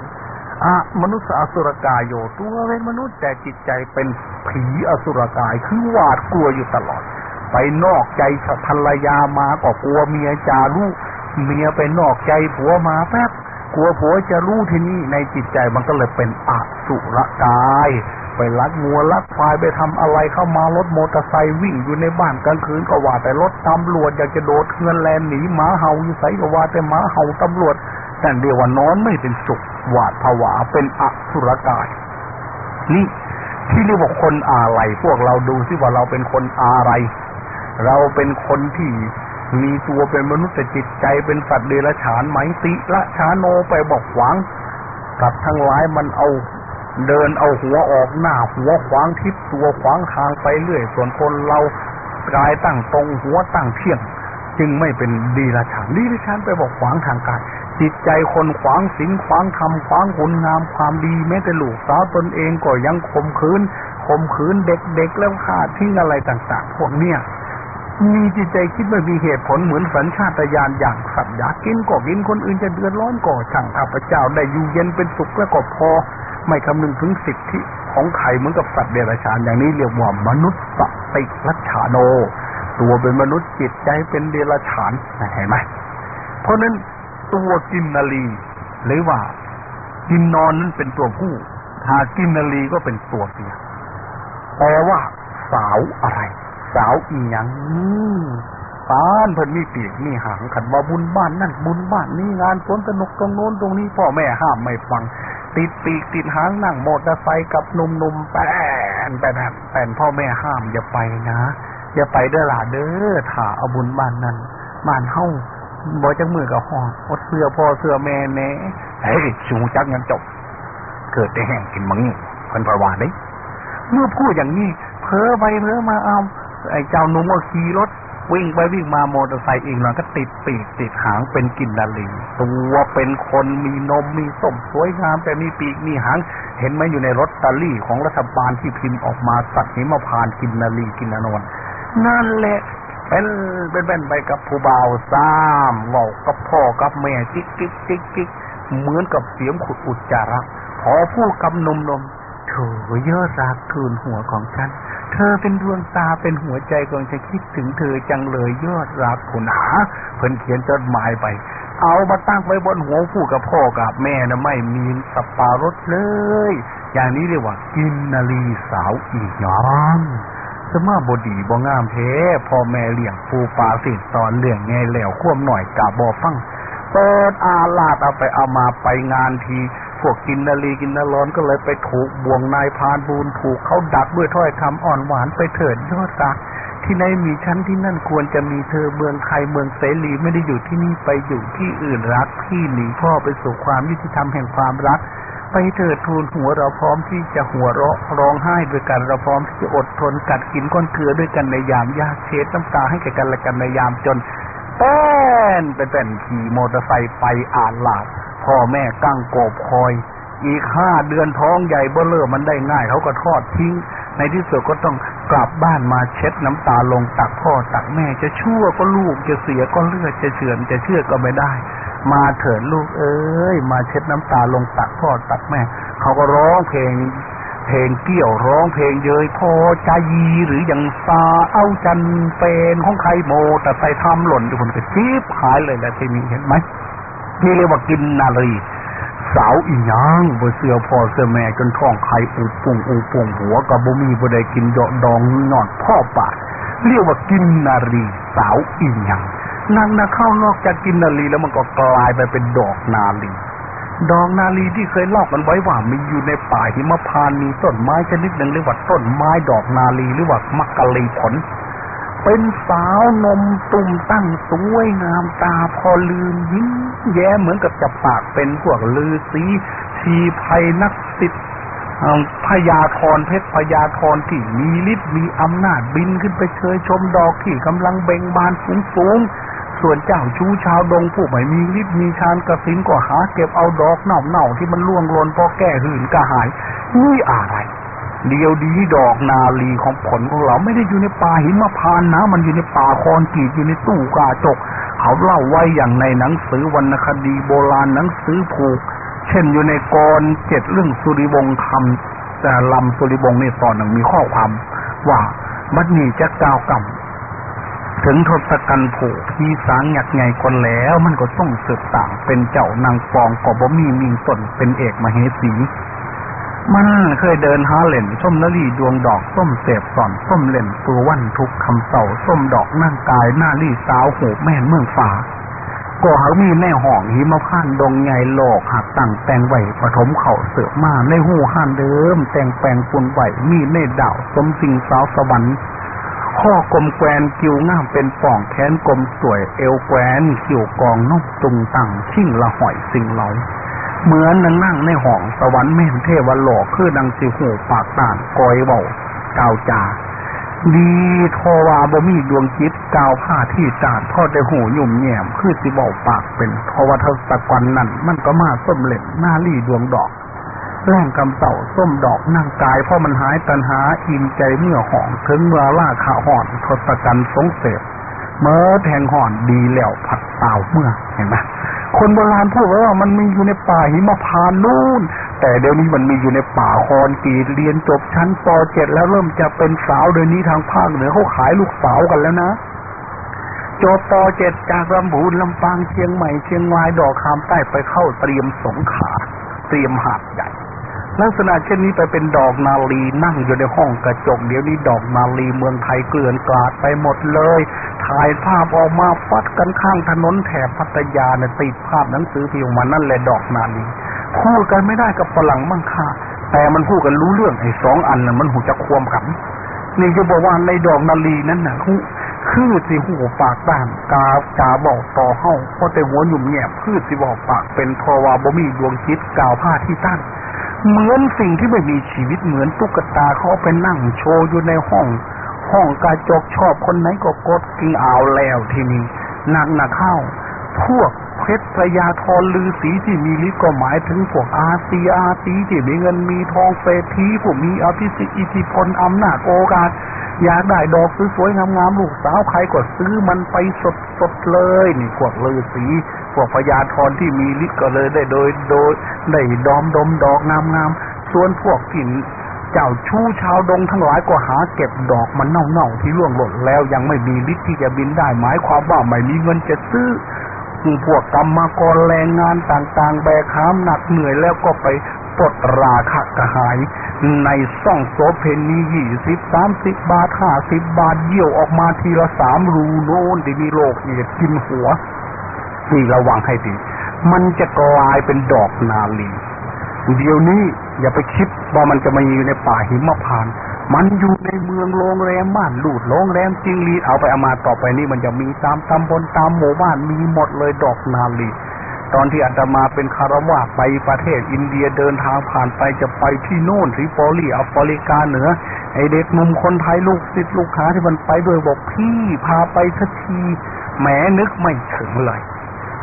อะมนุษย์อสุรกายโยตัวเป็นมนุษย์แต่จิตใจเป็นผีอสุรกายคือหวาดกลัวอยู่ตลอด ไปนอกใจภรรยามาก็กลัวเมียจาลูกเมียไปนอกใจผัวมาแป๊บ กลัวผัวจะรู้ที่นี่ในจิตใจมันก็เลยเป็นอสุรกาย ไปลักงัวลักควายไปทำอะไรเข้ามารถมอเตอร์ไซค์วิ่งอยู่ในบ้านกลางคืนก็ว่าแต่รถตำรวจอยากจะโดดเงินแลนหนีหมาเห่าอยู่ใส่ก็ว่าแต่หมาเห่าตำรวจแต่เดียวว่านอนไม่เป็นสุขหวาดผวาเป็นอสุรกาย นี่ที่เรียกว่าคนอะไรพวกเราดูซิว่าเราเป็นคนอะไร เราเป็นคนที่ มีตัวเป็นมนุษย์แต่จิตใจเป็นสัตว์เดรัจฉานไหมติละชาโนไปบอกขวางกับทั้งหลายมันเอาเดินเอาหัวออกหน้าหัวขวางทิศตัวขวางทางไปเรื่อย ส่วนคนเรากายตั้งตรงหัวตั้งเที่ยง จึงไม่เป็นดีละฉานดีละฉานไปบอกขวางทางกายจิตใจคนขวางศีลขวางธรรมขวางคุณงามความดีแม้แต่ลูกสาวตนเองก็ยังข่มขืนข่มขืนเด็กๆแล้วฆ่าทิ้งอะไรต่าง ๆ พวกเนี้ย มีจิตใจคิดไม่มีเหตุผลเหมือนสัญชาตญาณอย่างสัตว์อยากกินก็กินคนอื่นจะเดือดร้อนก็ช่างข้าพเจ้าได้อยู่เย็นเป็นสุขแล้วก็พอ ไม่คำนึงถึงสิทธิของใครเหมือนกับสัตว์เดรัจฉานอย่างนี้เรียกว่ามนุษย์สติรัชาโน ตัวเป็นมนุษย์จิตใจเป็นเดรัจฉานเห็นไหมเพราะนั้นตัวกินนาลีหรือว่ากินนอนนั้นเป็นตัวผู้ถ้ากินนาลีก็เป็นตัวเมียแปลว่าสาวอะไร สาวอีหยังบ้านเพิ่นมีปีกมีหางขันว่าบุญบ้านนั่นบุญบ้านนี่งานสวนสนุกตรงโน้นตรงนี้พ่อแม่ห้ามไม่ฟัง ติดปีกติดหางนั่งมอเตอร์ไซค์กับหนุ่มๆแป้นแป้นแป้นพ่อแม่ห้ามอย่าไปนะ อย่าไปเด้อหล่ะเด้อถ้าเอาบุญบ้านนั้นบ้านเฮ้าบ่จักมือกับห่ออดเสื้อพ่อเสื้อแม่แน่ไอ้ชูจักงั้นจบ เกิดได้แห้งกินมังเพิ่นประวาได้เมื่อพูดอย่างนี้เพ้อไปเพ้อมาเอา ไอ้เจ้าหนุ่มก็ขี่รถวิ่งไปวิ่งมามอเตอร์ไซค์เองแล้วก็ติดปีกติดหางเป็นกินดาลีตัวเป็นคนมีนมมีส้มสวยงาม แต่มีปีกมีหาง เห็นไหมอยู่ในรถตาลี่ของรัฐบาลที่พิมพ์ออกมาสัตว์หิมาพานกินนาลีกินนานนนั่นแหละเป็นเป็นเป็นไปกับผู้บ่าวซ้ำบอกกับพ่อกับแม่จิกจิกจิกจิกเหมือนกับเสียงขุดอุจจาระพอพูดกับนมนมเธอเยอดรักทูนหัวของฉัน ธอเป็นดวงตาเป็นหัวใจของฉันคิดถึงเธอจังเลยยอดรักคุณหาเพิ่นเขียนจดหมายไป เอามาตั้งไว้บนหัวผู้กับพ่อกับแม่นะไม่มีสปารถเลย อย่างนี้เรียกว่ากินนาลีสาวอีกย้องสมาบดีบ่งามเทพ่อแม่เลี้ยงปูปลาสิสอนเลี้ยงไงแล้วควมหน่อยกะบ่ฟังเปิดอาลาดเอาไปเอามาไปงานที พวกกินนาลีกินนาร้อนก็เลยไปถูกบ่วงนายพานบูนถูกเขาดักด้วยถ้อยคำอ่อนหวานไปเถิดยอดรักที่ไหนมีชั้นที่นั่นควรจะมีเธอเมืองใครเมืองเสรีไม่ได้อยู่ที่นี่ไปอยู่ที่อื่นรักพี่หนีพ่อไปสู่ความยุติธรรมแห่งความรัก ไปเถิดทูลหัวเราพร้อมที่จะหัวเราะร้องไห้ด้วยกันเราพร้อมที่จะอดทนกัดกินก้อนเกลือด้วยกันในยามยากเช็ดน้ำตาให้แก่กันและกันในยามจนแป้นเป็นเป็นขี่มอเตอร์ไซค์ไปอ่านหลาด พ่อแม่กั้งโกบคอย อีกห้าเดือนท้องใหญ่เบ้อเร่อมันได้ง่าย เขาก็ทอดทิ้ง ในที่สุดก็ต้องกลับบ้านมาเช็ดน้ำตาลงตักพ่อตักแม่ จะชั่วก็ลูกจะเสียก็เลือดจะเฉือนจะเชื่อก็ไม่ได้ มาเถิดลูกเอ้ยมาเช็ดน้ำตาลงตักพ่อตักแม่ เขาก็ร้องเพลงเพลงเกี่ยวร้องเพลงเยยพอใจยีหรืออย่างซาเอาจันเป็นของใครโม แต่ใส่ทำหล่นทุกคนก็จีบหายเลยแหละที่นี้เห็นไหม นี่เรียกว่ากินนาลีสาวอีหยังบ่เสือพ่อเสือแม่จนท้องไข่อุปุ่งอุปุ่งหัวกับบ่มีบ่ได้กินดอกดองนอนพ่อปาเรียกว่ากินนารีสาวอีหยังนางนาเข้านอกจากกินนาลีแล้วมันก็กลายไปเป็นดอกนาลีดอกนาลีที่เคยเล่ากันไว้ว่ามีอยู่ในป่าหิมพานต์มีต้นไม้ชนิดหนึ่งเรียกว่าต้นไม้ดอกนาลีหรือว่ามักกะลีผล เป็นสาวนมตุ่มตั้งสวยงามตาพอลืมยิ้มแย้เหมือนกับจะปากเป็นพวกลือสีชีภัยนักสิทธิ์พญาธรเพชรพญาธรที่มีฤทธิ์มีอำนาจบินขึ้นไปเชยชมดอกที่กำลังเบ่งบานสูงสูงส่วนเจ้าชู้ชาวดงผู้ไม่มีฤทธิ์มีชานกระสินก็หาเก็บเอาดอกเน่าๆที่มันล่วงหล่นพอแก้หื่นกระหายนี่อะไร เดียวดีดอกนาลีของผลของเราไม่ได้อยู่ในป่าหิมพานนะมันอยู่ในป่าคอนกรีตอยู่ในตู้กาจก เขาเล่าไว้อย่างในหนังสือวรรณคดีโบราณหนังสือผูก เช่นอยู่ในกรเจ็ดเรื่องสุริวงศ์คำแต่ลำสุริวงศ์ในตอนหนึ่งมีข้อความว่าบัดนี้จะกล่าวกำถึงทศกัณฐ์ผูกพี่สางหยักไงคนแล้วมันก็ต้องสืบต่างเป็นเจ้านางฟองกบ่มีมีตนเป็นเอกมเหสี มันเคยเดินหาเล่นส้มนลี่ดวงดอกส้มเสพสอนส้มเล่นตัววันทุกคำเสาส้มดอกนั่งกายหน้าลี่สาวหูแม่นเมืองฟ้าก็หามีแม่ห่องหิมพานดงใหญ่โลกหักตั้งแต่งไหวปฐมเข่าเสือมาในหูห้านเดิม แต่งแปลงปุนไหวมีเนตรดาวสมสิงสาวสวรรค์ข้อกลมแกวนคิวง่ามเป็นป่องแขนกลมสวยเอวแกวนคิวกองนกตุงตังชิ่งละหอยสิงเหลา เหมือนนั่งนั่งในห้องสวรรค์แม่นเทวโลกคือดังสิหูปากต่านกอยเบากาวจาดีโทวาบ่มีดวงจิตกาวผ้าที่จาดพ่อได้หูยุ่มแย่มคือสิเบาปากเป็นเพราะว่าทศกัณฐ์นั่นมันก็มาส้มเล็ดหน้าลี่ดวงดอกแรงกำเต่าส้มดอกนั่งกายเพราะมันหายตันหาอิ่มใจเมื่อห่องถึงเมื่อล่าขาห่อนทศกัณฐ์สงเสพ เมื่อแทงห่อนดีแล้วผัดเต่าเมื่อเห็นไหมคนโบราณพูดไว้ว่ามันมีอยู่ในป่าหิมพานนู่น แต่เดี๋ยวนี้มันมีอยู่ในป่าคอนกรีตเรียนจบชั้นป .7 แล้วเริ่มจะเป็นสาวเดี๋ยวนี้ทางภาคเหนือเขาขายลูกสาวกันแล้วนะจบป .7 จากลำพูนลำปางเชียงใหม่เชียงรายดอกคำใต้ไปเข้าเตรียมสงขา เตรียมหาดใหญ่ ลักษณะเช่นนี้ไปเป็นดอกนาลีนั่งอยู่ในห้องกระจก เดี๋ยวนี้ดอกนาลีเมืองไทยเกลื่อนกลาดไปหมดเลย ถ่ายภาพออกมาฟัดกันข้างถนนแถบพัทยาเนี่ยติดภาพหนังสือพิมพ์มานั่นแหละดอกนาลีพูดกันไม่ได้กับฝรั่งมั่งค่าแต่มันพูดกันรู้เรื่องไอ้สองอันน่ะมันหูจะควมกันนี่จะบอกว่าในดอกนาลีนั้นน่ะคือคือสิหูปากด้านกาจาบอกต่อเฮ้าเพราะแต่หัวหยุ่มแยบคือสิบอกปากเป็นทวาบ่มีดวงจิตกาวผ้าที่ตั้น เหมือนสิ่งที่ไม่มีชีวิตเหมือนตุ๊กตาเขาไปนั่งโชว์อยู่ในห้อง ห้องกระจกชอบคนไหนก็กดกินเอาแล้วทีนี้หนักหนักเข้า พวกเพชรพยาธรลือสีที่มีฤทธิ์ก็หมายถึงพวกอาตีอาตีที่มีเงินมีทองเศรษฐีผู้มีอภิสิทธิ์อิทธิพลอำนาจโอกาส อยากได้ดอกสวยๆงามๆลูกสาวใครก็ซื้อมันไปสดๆเลยนี่พวกลือสีพวกพญาธรที่มีฤทธิ์ก็เลยได้โดยโดยได้ดอมดมดอกงามๆส่วนพวกที่เจ้าชู้ชาวดงทั้งหลายก็หาเก็บดอกมันเน่าๆที่ร่วงหล่นแล้วยังไม่มีฤทธิ์ที่จะบินได้หมายความว่าไม่มีเงินจะซื้อ พวกกรรมกรแรงงานต่างๆ แบกหามหนักเหนื่อยแล้วก็ไปปลดราคะกระหาย ในซ่องโสเพณียี่สิบสามสิบบาทห้าสิบบาทเยี่ยวออกมาทีละสามรูโน้นที่มีโรคเอดกินหัวนี่ระวังให้ดี มันจะกลายเป็นดอกนาลีเดี๋ยวนี้อย่าไปคิดว่ามันจะมาอยู่ในป่าหิมพาน มันอยู่ในเมืองโรงแรมบ้านลูดโรงแรมจิงลีเอาไปเอามาต่อไปนี่มันจะมีตามตำบลตามหมู่บ้านมีหมดเลยดอกนาลีตอนที่อาตมาเป็นคารวะไปประเทศอินเดียเดินทางผ่านไปจะไปที่โน่นทริโปลีแอฟริกาเหนือ ไอเด็กหนุ่มคนไทยลูกศิษย์ลูกค้าที่มันไปด้วยบอกพี่พาไปสักทีแหมนึกไม่ถึงเลย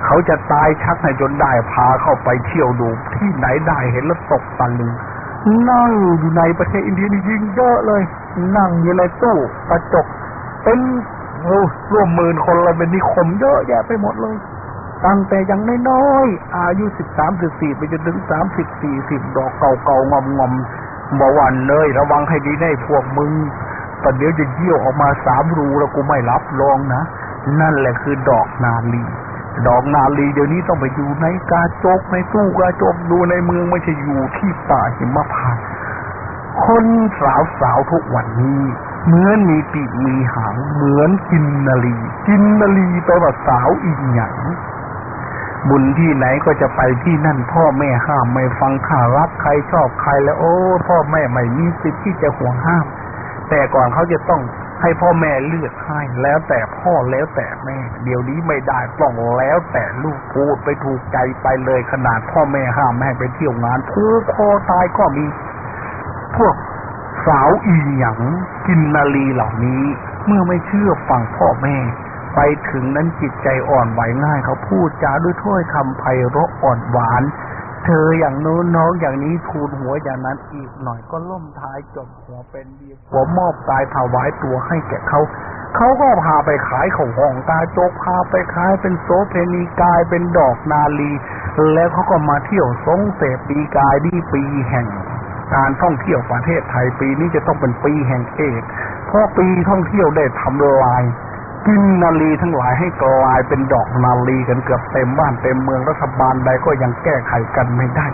เขาจะตายชักให้จนได้พาเข้าไปเที่ยวดูที่ไหนได้เห็นแล้วตกตะลึง นั่งอยู่ในประเทศอินเดียนี่ยิ่งเยอะเลย นั่งอยู่ในตู้กระจกเป็นโอ้ร่วมหมื่นคนเลยเป็นนิคมเยอะแยะไปหมดเลย ตั้งแต่ยังน้อยๆอายุสิบสามสิบสี่ไปจนถึงสามสิบสี่สิบดอกเก่าๆงอมๆบวันเลยระวังให้ดีได้พวกมึงแต่เดี๋ยวจะเยี่ยวออกมาสามรูแล้วกูไม่รับรองนะ นั่นแหละคือดอกนาลี ดอกนาลีเดี๋ยวนี้ต้องไปอยู่ในกาจกในตู้กาจกดูในเมืองไม่ใช่อยู่ที่ป่าหิมพานคนสาวสาวทุกวันนี้เหมือนมีปีกมีหางเหมือนกินนาลี กินนาลีแปลว่าสาวอีหยังบุญที่ไหนก็จะไปที่นั่นพ่อแม่ห้ามไม่ฟังข้ารักใครชอบใครแล้ว โอ้ พ่อแม่ไม่มีสิทธิ์ที่จะห่วงห้าม แต่ก่อนเขาจะต้อง ให้พ่อแม่เลือกให้แล้วแต่พ่อแล้วแต่แม่ เดี๋ยวนี้ไม่ได้ต้องแล้วแต่ลูกพูดไปถูกใจไปเลยขนาดพ่อแม่ห้ามไม่ไปเที่ยวงานผูกคอตายก็มี พวกสาวอีหยังกินนาลีเหล่านี้ เมื่อไม่เชื่อฟังพ่อแม่ ไปถึงนั้นจิตใจอ่อนไหวง่ายเขาพูดจาด้วยถ้อยคำไพเราะอ่อนหวาน เธออย่างโน้นน้องอย่างนี้ทูลหัวอย่างนั้นอีกหน่อยก็ล่มท้ายจบหัวเป็นเดียหัวมอบกายถวายตัวให้แก่เขาเขาก็พาไปขายของห้องตาโจกพาไปขายเป็นโสเพณีกายเป็นดอกนาลี แล้วเขาก็มาเที่ยวสงเสพปีกายนี่ปีแห่ง การท่องเที่ยวประเทศไทยปีนี้จะต้องเป็นปีแห่งเอกเพราะปีท่องเที่ยวได้ทำลาย กินนาลีทั้งหลายให้กลายเป็นดอกนาลีกันเกือบเต็มบ้านเต็มเมืองรัฐบาลใดก็ยังแก้ไขกันไม่ได้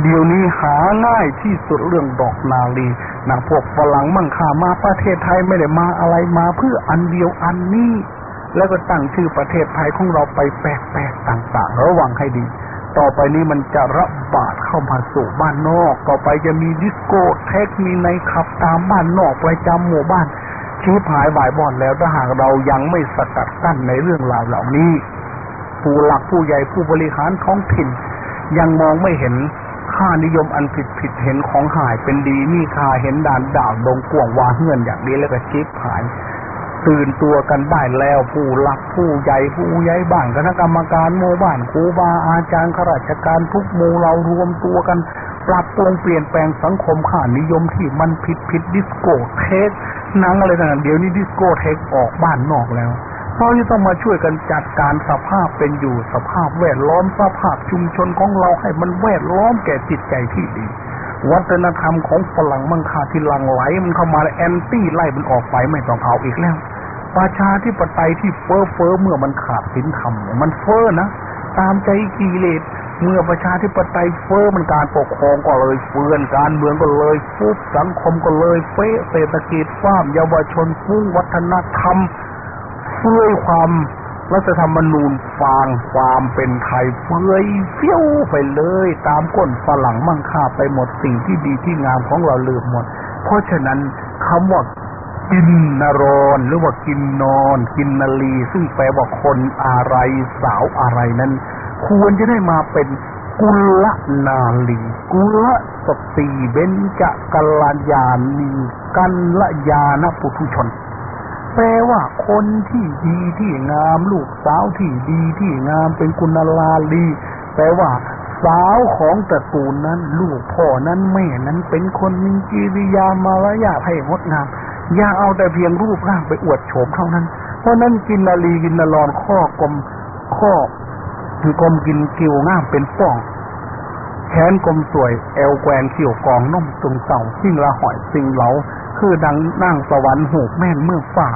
เดี๋ยวนี้หาง่ายที่สุดเรื่องดอกนาลีนะพวกฝรั่งมั่งค่ามาประเทศไทยไม่ได้มาอะไรมาเพื่ออันเดียวอันนี้ แล้วก็ตั้งชื่อประเทศไทยของเราไปแปลกๆต่างๆ ระวังให้ดี ต่อไปนี้มันจะระบาดเข้ามาสู่บ้านนอก ต่อไปจะมีดิสโก้เทคมีในขับตามบ้านนอกประจำหมู่บ้าน ชี้พายบ่ายบอดแล้วถ้าหากเรายังไม่สกัดกั้นในเรื่องราวเหล่านี้ ผู้หลักผู้ใหญ่ผู้บริหารท้องถิ่น ยังมองไม่เห็นค่านิยมอันผิดผิดเห็นของหายเป็นดีนี่ค่าเห็นด่านด่าวดงกวงวาเฮือนอย่างนี้แล้วก็ชี้พาย ตื่นตัวกันได้แล้วผู้หลักผู้ใหญ่ผู้ใหญ่บ้านคณะกรรมการหมู่บ้านครูบาอาจารย์ข้าราชการทุกหมู่เรารวมตัวกันปรับปรุงเปลี่ยนแปลงสังคมค่านิยมที่มันผิดผิดดิสโก้เทคนังอะไรต่างๆเดี๋ยวนี้ดิสโก้เทคออกบ้านนอกแล้วเราจะต้องมาช่วยกันจัดการสภาพเป็นอยู่สภาพแวดล้อมสภาพชุมชนของเราให้มันแวดล้อมแก่จิตใจที่ดี วัฒนธรรมของฝรั่งมังค่าที่หลั่งไหลมันเข้ามาแล้ว anti ไล่มันออกไปไม่ต้องเอาอีกแล้ว ประชาธิปไตยที่เฟ้อเฟ้อเมื่อมันขาดศีลธรรมมันเฟ้อนะตามใจกิเลสเมื่อประชาธิปไตยเฟ้อมันการปกครองก็เลยเฟื่อนการเมืองก็เลยฟุบสังคมก็เลยเฟ้เศรษฐกิจฟ้ามเยาวชนฟุ้งวัฒนธรรมเฟื่อยความรัฐธรรมนูญฟางความเป็นไทยเฟื่อยเฟี้ยวไปเลย ตามก้นฝรั่งมั่งค่าไปหมดสิ่งที่ดีที่งามของเราลืมหมด เพราะฉะนั้นคำว่า กินนรอนหรือว่ากินนอน กินนาลี ซึ่งแปลว่าคนอะไรสาวอะไรนั้น ควรจะได้มาเป็นกุลนาลีกุลสตรีเบญจกัลยาณีกัลยาณปุถุชน แปลว่าคนที่ดีที่งามลูกสาวที่ดีที่งามเป็นกุณลาลีแปลว่าสาวของตระกูลนั้น ลูกพ่อนั้นแม่นั้นเป็นคนมีกิริยามารยาทให้งดงาม อย่าเอาแต่เพียงรูปร่างไปอวดโฉมเท่านั้น เพราะนั้นกินนาลีกินนารอนข้อกลมข้อคือกลมกินกิวง่ามเป็นป้อง แขนกลมสวย แอวแกวนเขี่ยวกองนุ่มตรงเต่าสิ่งละหอยสิ่งเหลา คือดังนั่งสวรรค์หูกแม่นเมื่อฝ่า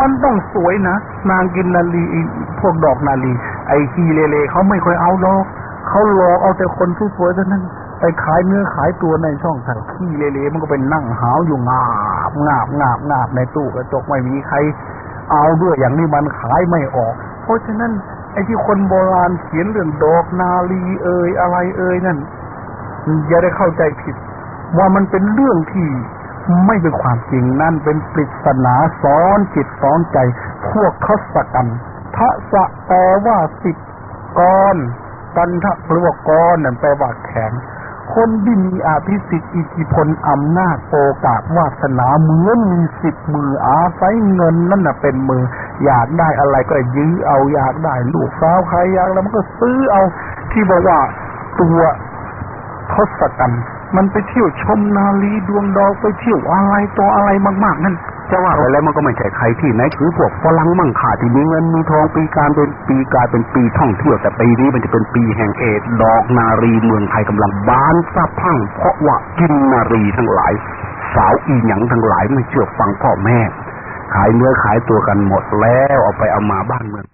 มันต้องสวยนะ นางกินนาลีพวกดอกนาลี ไอฮีเลเลเขาไม่ค่อยเอาหรอกเขาหลอเอาแต่คนสวยๆเท่านั้น ไปขายเนื้อขายตัวในช่องทางขี้เละๆมันก็เป็นนั่งหาวอยู่งาบงาบงาบงาบในตู้กระจกไม่มีใคร เอาด้วยอย่างนี้มันขายไม่ออก เพราะฉะนั้นไอ้ที่คนโบราณเขียนเรื่องดอกนาลีเอ่ยอะไรเอ่ยนั่นอย่าได้เข้าใจผิด ว่ามันเป็นเรื่องที่ไม่เป็นความจริงนั่นเป็นปริศนาซ้อนจิตซ้อนใจ พวกทศกัณฐ์ทะสะแปลว่าสิบกรกันทะหรือว่ากรนั่นแปลว่าแขน คนที่มีอาภิสิทธิ์อิทธิพลอำนาจโอกาสวาสนาเหมือนมีสิบมืออาศัยเงินนั่นน่ะเป็นมือ อยากได้อะไรก็ยื้อเอาอยากได้ลูกสาวใครอยากแล้วมันก็ซื้อเอาที่บอกว่าตัวทศกัณฐ์มันไปเที่ยวชมนาลีดวงดาวไปเที่ยวอะไรต่ออะไรมาก ๆ นั่น จะว่าไปแล้วมันก็ไม่ใช่ใครที่ไหนคือพวกฝรั่งมั่งค่าที่มีเงินมีทองปีการเป็นปีกลายเป็นปีท่องเที่ยวแต่ปีนี้มันจะเป็นปีแห่งเอดดอกนารีเมืองไทยกำลังบานสะพังเพราะว่ากินนารีทั้งหลาย สาวอีหยังทั้งหลายไม่เชื่อฟังพ่อแม่ ขายเนื้อขายตัวกันหมดแล้วเอาไปเอามาบ้านเมือง